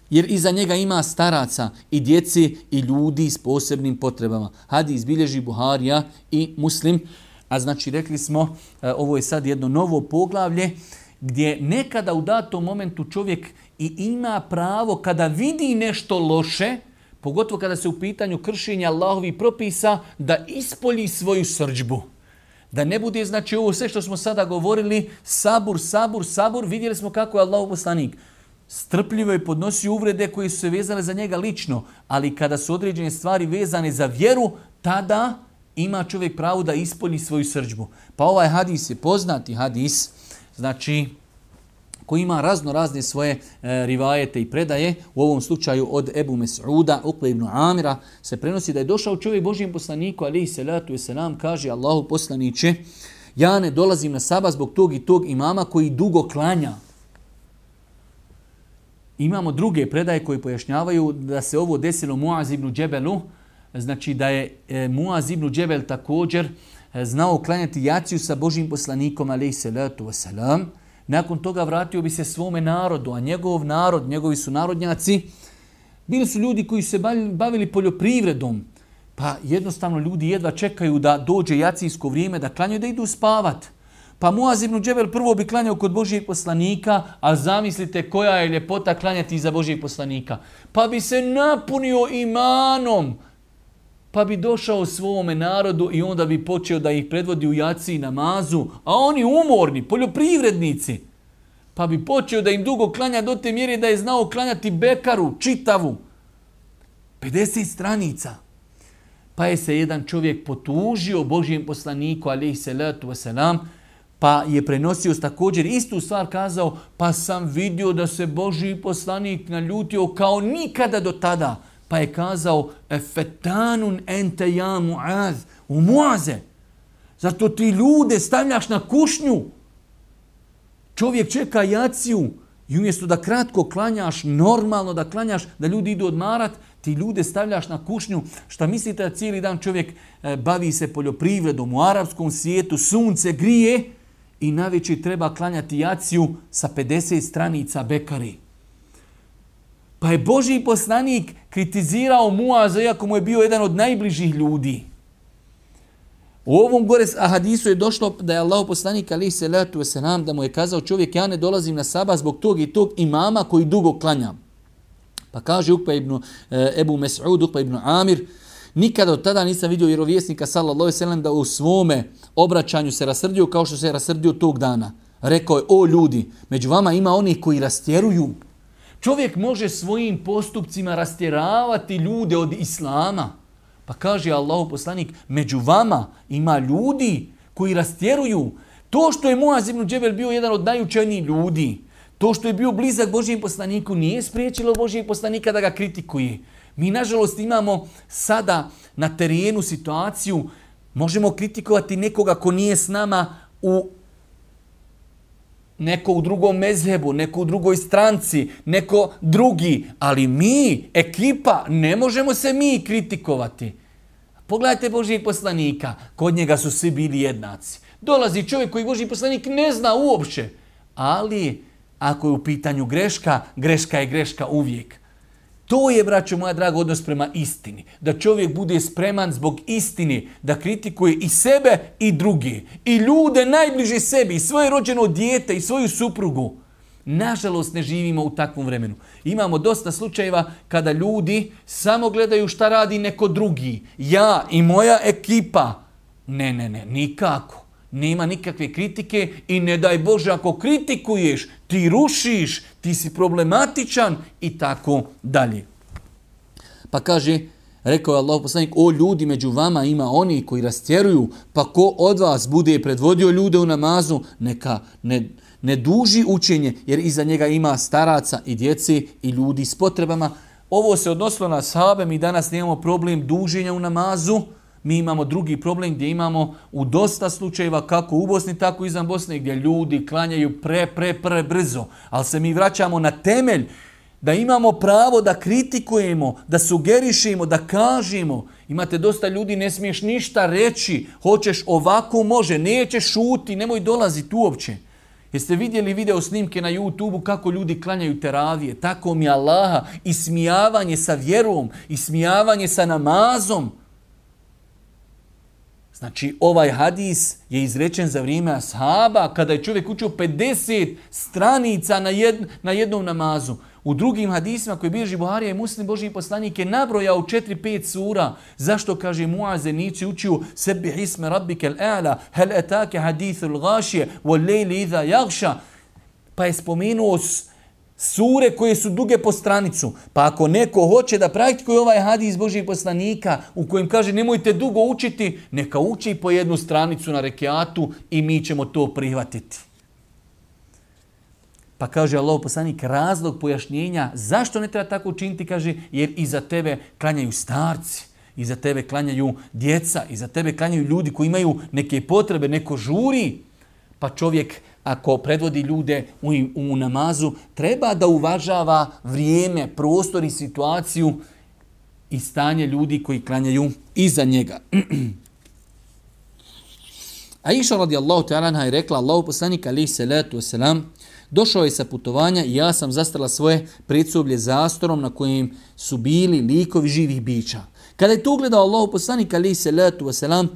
jer iza njega ima staraca i djece i ljudi s posebnim potrebama. Hadi izbilježi Buharija i Muslim. A znači rekli smo, e, ovo je sad jedno novo poglavlje gdje nekada u datom momentu čovjek i ima pravo kada vidi nešto loše, pogotovo kada se u pitanju kršenja Allahovi propisa, da ispolji svoju srđbu. Da ne bude, znači, ovo sve što smo sada govorili, sabur, sabur, sabur, vidjeli smo kako je Allah poslanik strpljivo je podnosio uvrede koje su se vezane za njega lično, ali kada su određene stvari vezane za vjeru, tada ima čovjek pravo da ispolji svoju srđbu. Pa ovaj hadis je poznati hadis, znači koji ima razno razne svoje e, rivajete i predaje, u ovom slučaju od Ebu Mes'uda, Ukle ibn Amira, se prenosi da je došao čovjek Božijem poslaniku, ali i salatu se nam kaže Allahu poslaniće, ja ne dolazim na saba zbog tog i tog imama koji dugo klanja. Imamo druge predaje koji pojašnjavaju da se ovo desilo Muaz ibn Džebelu, znači da je e, Muaz ibn Džebel također e, znao klanjati jaciju sa Božim poslanikom, alaih salatu wasalam. Nakon toga vratio bi se svome narodu, a njegov narod, njegovi su narodnjaci, bili su ljudi koji se bavili poljoprivredom, pa jednostavno ljudi jedva čekaju da dođe jacijsko vrijeme da klanjaju da idu spavati. Pa Muaz ibn Džebel prvo bi klanjao kod Božijeg poslanika, a zamislite koja je ljepota klanjati za Božijeg poslanika. Pa bi se napunio imanom. pa bi došao svome narodu i onda bi počeo da ih predvodi u jaci i namazu, a oni umorni, poljoprivrednici, pa bi počeo da im dugo klanja do te mjere da je znao klanjati bekaru, čitavu. 50 stranica. Pa je se jedan čovjek potužio Božijem poslaniku, alaihi salatu wasalam, pa je prenosio također istu stvar kazao, pa sam vidio da se Boži poslanik naljutio kao nikada do tada. Pa je kazao, efetanun ente ja muaz, u muaze. Zato ti ljude stavljaš na kušnju. Čovjek čeka jaciju i umjesto da kratko klanjaš, normalno da klanjaš, da ljudi idu odmarat, ti ljude stavljaš na kušnju. Šta mislite da cijeli dan čovjek e, bavi se poljoprivredom u arapskom svijetu, sunce grije i na treba klanjati jaciju sa 50 stranica bekari. Pa je Boži poslanik kritizirao Muaza, iako mu je bio jedan od najbližih ljudi. U ovom gore hadisu je došlo da je Allah poslanik ali se letu se nam da mu je kazao čovjek ja ne dolazim na saba zbog tog i tog imama koji dugo klanjam. Pa kaže Ukpa ibn e, Ebu Mes'ud, Ukpa ibn Amir, nikada od tada nisam vidio vjerovjesnika sallallahu alejhi ve da u svome obraćanju se rasrdio kao što se rasrdio tog dana. Rekao je, o ljudi, među vama ima onih koji rastjeruju. Čovjek može svojim postupcima rastjeravati ljude od islama. Pa kaže Allahu poslanik, među vama ima ljudi koji rastjeruju. To što je Muaz ibn Džebel bio jedan od najučenijih ljudi, to što je bio blizak Božijem poslaniku, nije spriječilo Božijeg poslanika da ga kritikuje. Mi, nažalost, imamo sada na terenu situaciju, možemo kritikovati nekoga ko nije s nama u neko u drugom mezhebu, neko u drugoj stranci, neko drugi, ali mi, ekipa, ne možemo se mi kritikovati. Pogledajte Božijeg poslanika, kod njega su svi bili jednaci. Dolazi čovjek koji Božji poslanik ne zna uopće, ali ako je u pitanju greška, greška je greška uvijek. To je, braćo moja draga, odnos prema istini. Da čovjek bude spreman zbog istine, da kritikuje i sebe i druge. I ljude najbliže sebi, i svoje rođeno dijete, i svoju suprugu. Nažalost, ne živimo u takvom vremenu. Imamo dosta slučajeva kada ljudi samo gledaju šta radi neko drugi. Ja i moja ekipa. Ne, ne, ne, nikako. Nema nikakve kritike i ne daj Bože ako kritikuješ, ti rušiš, ti si problematičan i tako dalje. Pa kaže, rekao je Allah poslanik, o ljudi među vama ima oni koji rastjeruju, pa ko od vas bude predvodio ljude u namazu, neka ne, ne duži učenje, jer iza njega ima staraca i djece i ljudi s potrebama. Ovo se odnosilo na sahabe, mi danas nemamo problem duženja u namazu, mi imamo drugi problem gdje imamo u dosta slučajeva kako u Bosni, tako i izvan Bosne, gdje ljudi klanjaju pre, pre, pre brzo. Ali se mi vraćamo na temelj da imamo pravo da kritikujemo, da sugerišemo, da kažemo. Imate dosta ljudi, ne smiješ ništa reći, hoćeš ovako, može, nećeš šuti, nemoj dolaziti uopće. Jeste vidjeli video snimke na YouTube-u kako ljudi klanjaju teravije? Tako mi Allaha, ismijavanje sa vjerom, ismijavanje sa namazom. Znači, ovaj hadis je izrečen za vrijeme ashaba kada je čovjek učio 50 stranica na, jed, na jednom namazu. U drugim hadisima koji bilježi Buharija i muslim Boži poslanik je nabrojao 4-5 sura. Zašto kaže Muaze nici učio sebi isme rabbike l'a'la hel etake hadithu l'gašije wal lejli iza jagša. Pa je spomenuo sure koje su duge po stranicu. Pa ako neko hoće da praktikuje ovaj hadis Božih poslanika u kojem kaže nemojte dugo učiti, neka uči po jednu stranicu na rekiatu i mi ćemo to prihvatiti. Pa kaže Allah poslanik razlog pojašnjenja zašto ne treba tako učiniti, kaže jer iza tebe klanjaju starci, iza tebe klanjaju djeca, iza tebe klanjaju ljudi koji imaju neke potrebe, neko žuri, pa čovjek ako predvodi ljude u, u namazu, treba da uvažava vrijeme, prostor i situaciju i stanje ljudi koji klanjaju iza njega. A iša radijallahu ta'ala je rekla Allahu poslanik alaihi salatu wasalam došao je sa putovanja i ja sam zastala svoje predsoblje zastorom na kojim su bili likovi živih bića. Kada je to ugledao Allahu poslanik alaihi salatu wasalam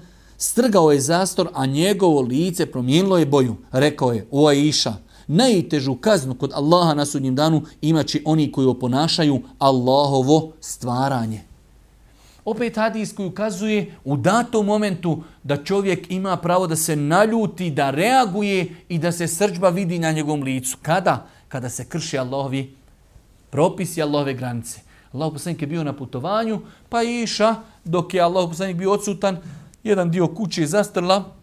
Strgao je zastor, a njegovo lice promijenilo je boju. Rekao je, o Aisha, najtežu kaznu kod Allaha na sudnjem danu imaće oni koji oponašaju Allahovo stvaranje. Opet hadis koji ukazuje u datom momentu da čovjek ima pravo da se naljuti, da reaguje i da se srđba vidi na njegovom licu. Kada? Kada se krši Allahovi propisi Allahove granice. Allah poslanik je bio na putovanju, pa je iša, dok je Allah poslanik bio odsutan, jedan dio kuće je zastrla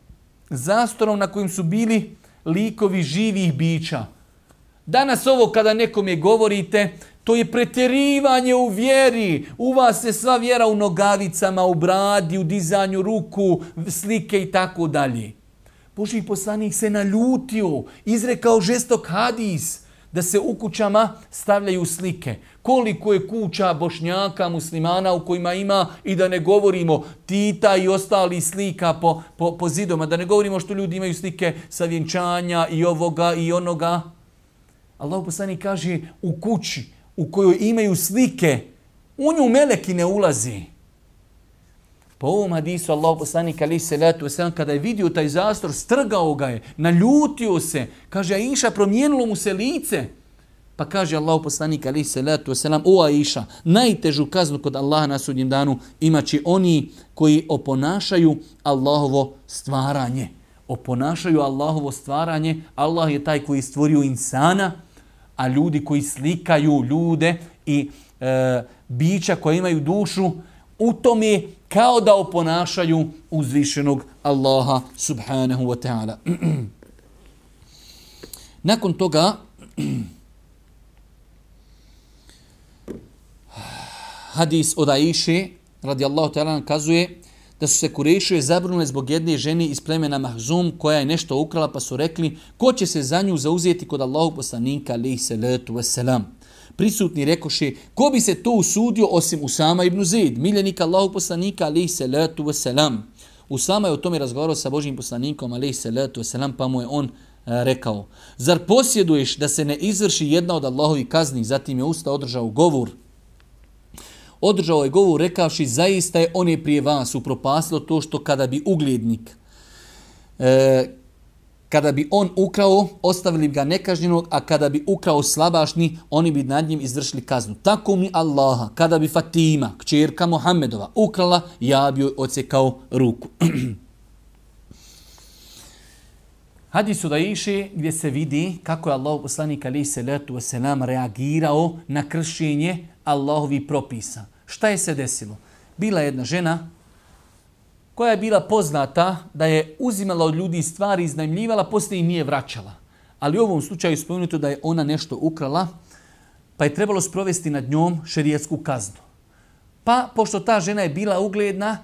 zastorom na kojim su bili likovi živih bića. Danas ovo kada nekom je govorite, to je pretjerivanje u vjeri. U vas se sva vjera u nogavicama, u bradi, u dizanju ruku, slike i tako dalje. Boži poslanik se naljutio, izrekao žestok hadis da se u kućama stavljaju slike. Koliko je kuća bošnjaka, muslimana u kojima ima i da ne govorimo Tita i ostali slika po, po, po zidoma, da ne govorimo što ljudi imaju slike sa vjenčanja i ovoga i onoga. Allah poslani kaže u kući u kojoj imaju slike, u nju meleki ne ulazi. Po ovom hadisu Allah poslanik ali se letu kada je vidio taj zastor, strgao ga je, naljutio se. Kaže Aisha promijenilo mu se lice. Pa kaže Allah poslanik ali se letu selam o Aisha, najtežu kaznu kod Allaha na sudnjem danu imaće oni koji oponašaju Allahovo stvaranje. Oponašaju Allahovo stvaranje. Allah je taj koji stvorio insana, a ljudi koji slikaju ljude i e, bića koja imaju dušu, u tome kao da oponašaju uzvišenog Allaha subhanahu wa ta'ala. Nakon toga, hadis od Aisha, radijallahu ta'ala, kazuje da su se Kurešuje zabrunule zbog jedne žene iz plemena Mahzum koja je nešto ukrala pa su rekli ko će se za nju zauzeti kod Allahu poslanika alaihi salatu wasalam. Prisutni rekoše ko bi se to usudio osim Usama ibn Zaid, miljenika Allahu poslanika alaihi salatu wasalam. Usama je o tome razgovarao sa Božim poslanikom alaihi salatu wasalam pa mu je on e, rekao Zar posjeduješ da se ne izvrši jedna od Allahovi kazni? Zatim je usta održao govor održao je govor rekavši zaista je on je prije vas upropasilo to što kada bi ugljednik e, kada bi on ukrao, ostavili bi ga nekažnjenog, a kada bi ukrao slabašni, oni bi nad njim izvršili kaznu. Tako mi Allaha, kada bi Fatima, kćerka Mohamedova, ukrala, ja bi joj ocekao ruku. Hadis da iši gdje se vidi kako je Allah poslanik ali se letu wasalam reagirao na kršenje Allahovi propisa. Šta je se desilo? Bila jedna žena koja je bila poznata da je uzimala od ljudi stvari, iznajmljivala, poslije i nije vraćala. Ali u ovom slučaju spomenuto da je ona nešto ukrala, pa je trebalo sprovesti nad njom šerijetsku kaznu. Pa, pošto ta žena je bila ugledna,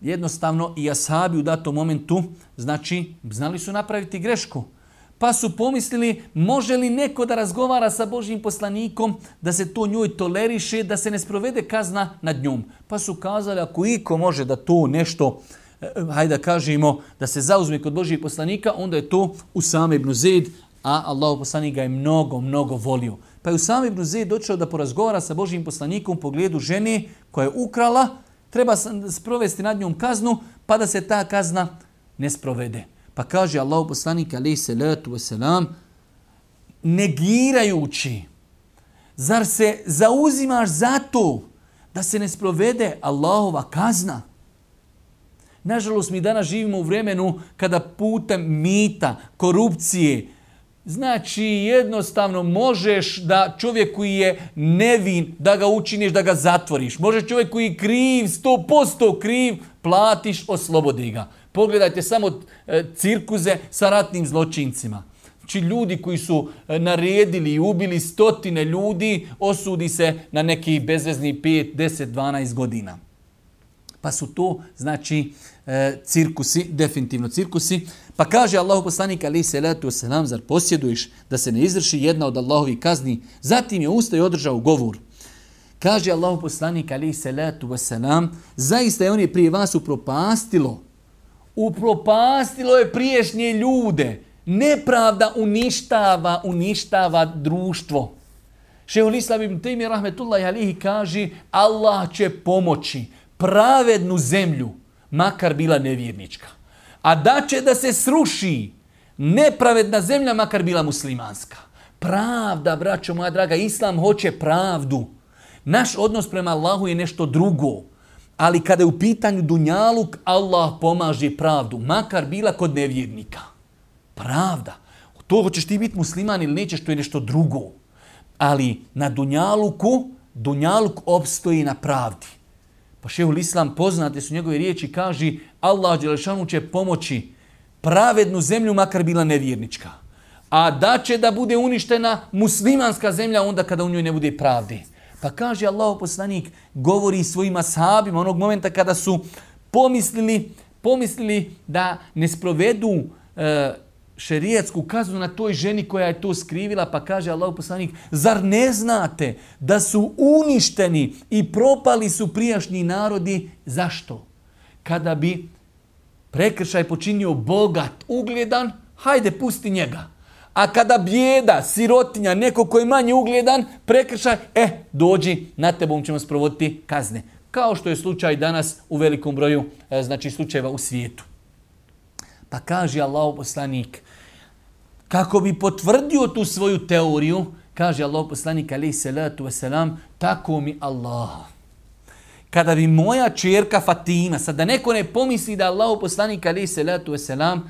jednostavno i ashabi u datom momentu, znači, znali su napraviti grešku. Pa su pomislili, može li neko da razgovara sa Božjim poslanikom, da se to njoj toleriše, da se ne sprovede kazna nad njom. Pa su kazali, ako iko može da to nešto, eh, eh, hajde da kažemo, da se zauzme kod Božjih poslanika, onda je to Usama ibn Zaid, a Allah poslanik ga je mnogo, mnogo volio. Pa je Usama ibn Zaid došao da porazgovara sa Božjim poslanikom u pogledu žene koja je ukrala, treba sprovesti nad njom kaznu, pa da se ta kazna ne sprovede. Pa kaže Allah poslanik alaih salatu wasalam, negirajući, zar se zauzimaš za to da se ne sprovede Allahova kazna? Nažalost, mi danas živimo u vremenu kada putem mita, korupcije, Znači, jednostavno možeš da čovjek koji je nevin, da ga učiniš, da ga zatvoriš. Možeš čovjek koji je kriv, 100% kriv, platiš, oslobodi ga. Pogledajte samo e, cirkuze sa ratnim zločincima. Znači ljudi koji su e, naredili i ubili stotine ljudi, osudi se na neki bezvezni 5, 10, 12 godina. Pa su to, znači, e, cirkusi, definitivno cirkusi. Pa kaže Allahu poslanik ali se letu selam zar posjeduješ da se ne izvrši jedna od Allahovi kazni. Zatim je ustao i održao govor. Kaže Allahu poslanik ali se letu selam zaista je on je prije vas upropastilo upropastilo je priješnje ljude. Nepravda uništava, uništava društvo. Šehul Islam ibn Taymi rahmetullahi alihi kaže Allah će pomoći pravednu zemlju, makar bila nevjernička. A da će da se sruši nepravedna zemlja, makar bila muslimanska. Pravda, braćo moja draga, Islam hoće pravdu. Naš odnos prema Allahu je nešto drugo. Ali kada je u pitanju dunjaluk, Allah pomaže pravdu, makar bila kod nevjernika. Pravda. To hoćeš ti biti musliman ili nećeš, to je nešto drugo. Ali na dunjaluku, dunjaluk obstoji na pravdi. Pa šehul Islam poznate su njegove riječi, kaže Allah Đelešanu će pomoći pravednu zemlju, makar bila nevjernička. A da će da bude uništena muslimanska zemlja onda kada u njoj ne bude pravde. Pa kaže Allah poslanik, govori svojima sahabima onog momenta kada su pomislili, pomislili da ne sprovedu e, šerijetsku kaznu na toj ženi koja je to skrivila, pa kaže Allah poslanik, zar ne znate da su uništeni i propali su prijašnji narodi? Zašto? Kada bi prekršaj počinio bogat, ugledan, hajde pusti njega. A kada bijeda, sirotinja, neko koji je manje ugledan, prekršaj, eh, dođi, na tebom ćemo sprovoditi kazne. Kao što je slučaj danas u velikom broju e, znači slučajeva u svijetu. Pa kaže Allah poslanik, kako bi potvrdio tu svoju teoriju, kaže Allah poslanik alaih salatu wasalam, tako mi Allah. Kada bi moja čerka Fatima, sada neko ne pomisli da Allah poslanik alaih salatu wasalam,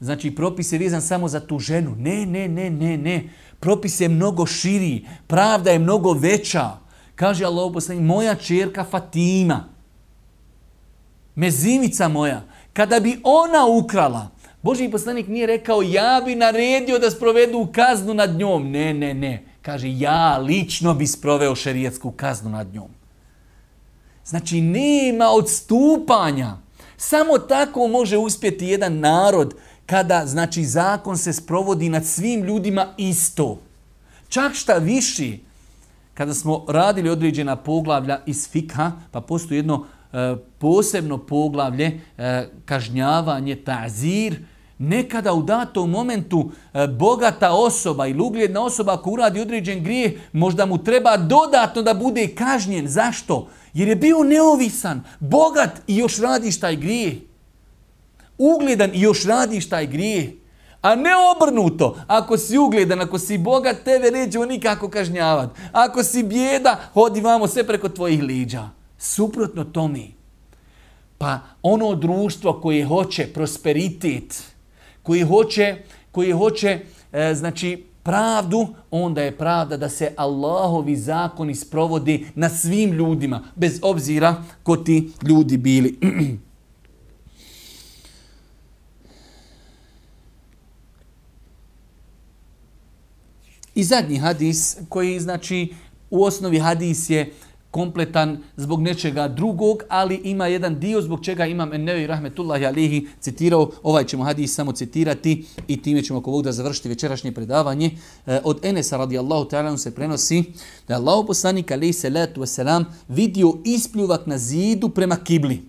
znači propis je vezan samo za tu ženu. Ne, ne, ne, ne, ne. Propis je mnogo širi, pravda je mnogo veća. Kaže Allah poslanik, moja čerka Fatima, mezimica moja, kada bi ona ukrala, Boži poslanik nije rekao ja bi naredio da sprovedu kaznu nad njom. Ne, ne, ne. Kaže ja lično bi sproveo šerijetsku kaznu nad njom. Znači nema odstupanja. Samo tako može uspjeti jedan narod kada znači zakon se sprovodi nad svim ljudima isto. Čak šta viši, kada smo radili određena poglavlja iz fikha, pa postoji jedno e, posebno poglavlje e, kažnjavanje, ta'zir, Nekada u datom momentu e, bogata osoba ili ugljedna osoba ako uradi određen grijeh, možda mu treba dodatno da bude kažnjen. Zašto? Jer je bio neovisan, bogat i još radiš taj grijeh ugledan i još radiš taj grijeh. A ne obrnuto. Ako si ugledan, ako si bogat, tebe nećemo nikako kažnjavat. Ako si bijeda, hodi vamo sve preko tvojih liđa. Suprotno tome. Pa ono društvo koje hoće prosperitet, koji hoće, koji hoće e, znači pravdu, onda je pravda da se Allahovi zakoni sprovodi na svim ljudima, bez obzira ko ti ljudi bili. I zadnji hadis koji znači u osnovi hadis je kompletan zbog nečega drugog, ali ima jedan dio zbog čega imam Ennevi Rahmetullahi Alihi citirao, ovaj ćemo hadis samo citirati i time ćemo ako da završiti večerašnje predavanje. E, od Enesa radijallahu ta'ala se prenosi da je Allah poslanik alihi salatu wasalam vidio ispljuvak na zidu prema kibli,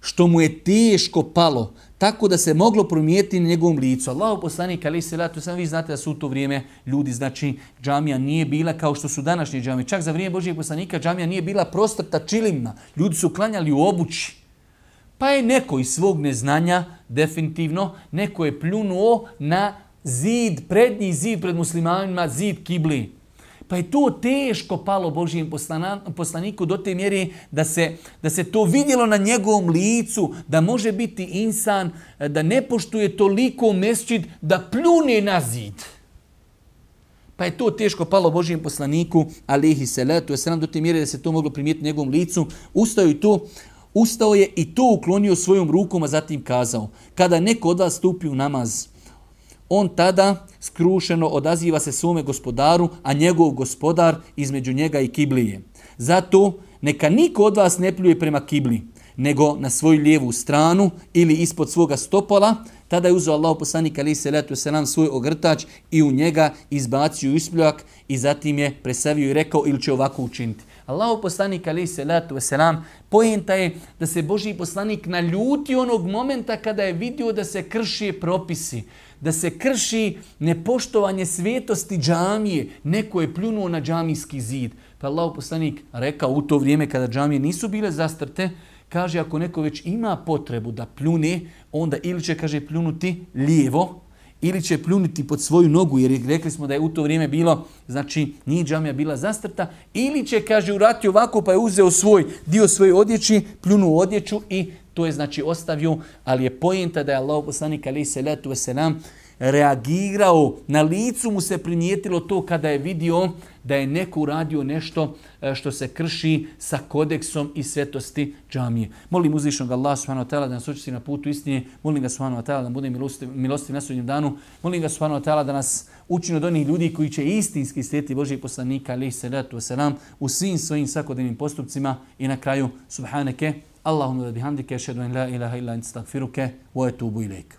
što mu je teško palo, tako da se moglo promijeti na njegovom licu. Allahu poslanik ali se latu sam vi znate da su u to vrijeme ljudi znači džamija nije bila kao što su današnje džamije. Čak za vrijeme Božijeg poslanika džamija nije bila prostrta čilimna. Ljudi su klanjali u obući. Pa je neko iz svog neznanja definitivno neko je pljunuo na zid, prednji zid pred muslimanima, zid kibli. Pa je to teško palo Božijem poslaniku do te mjere da se, da se to vidjelo na njegovom licu, da može biti insan, da ne poštuje toliko mesčid, da pljune na zid. Pa je to teško palo Božijem poslaniku, alihi salatu, je do te mjere da se to moglo primijeti njegovom licu. Ustao je to, ustao je i to uklonio svojom rukom, a zatim kazao, kada neko od vas stupi u namaz, on tada skrušeno odaziva se svome gospodaru, a njegov gospodar između njega i kiblije. Zato neka niko od vas ne pljuje prema kibli, nego na svoju lijevu stranu ili ispod svoga stopala, tada je uzao Allah poslanik ali se letu selam svoj ogrtač i u njega izbacio ispljak i zatim je presavio i rekao ili će ovako učiniti. Allah poslanik ali se letu selam pojenta je da se Boži poslanik naljuti onog momenta kada je vidio da se krši propisi da se krši nepoštovanje svetosti džamije. Neko je pljunuo na džamijski zid. Pa Allah poslanik rekao u to vrijeme kada džamije nisu bile zastrte, kaže ako neko već ima potrebu da pljune, onda ili će kaže pljunuti lijevo, ili će pljuniti pod svoju nogu, jer rekli smo da je u to vrijeme bilo, znači nije džamija bila zastrta, ili će, kaže, urati ovako pa je uzeo svoj dio svoje odjeći, pljunuo odjeću i to je znači ostavio, ali je pojenta da je Allah poslanik alaih salatu wasalam reagirao, na licu mu se primijetilo to kada je vidio da je neko uradio nešto e, što se krši sa kodeksom i svetosti džamije. Molim uzvišnog Allah subhanahu wa ta'ala da nas učiti na putu istine. Molim ga subhanahu wa ta'ala da bude milostiv, milostiv na sudnjem danu. Molim ga subhanahu wa ta'ala da nas učini od onih ljudi koji će istinski slijeti Božih poslanika alaih salatu wasalam u svim svojim svakodnevnim postupcima i na kraju subhaneke اللهم بحمدك أشهد أن لا إله إلا أنت أستغفرك وأتوب إليك.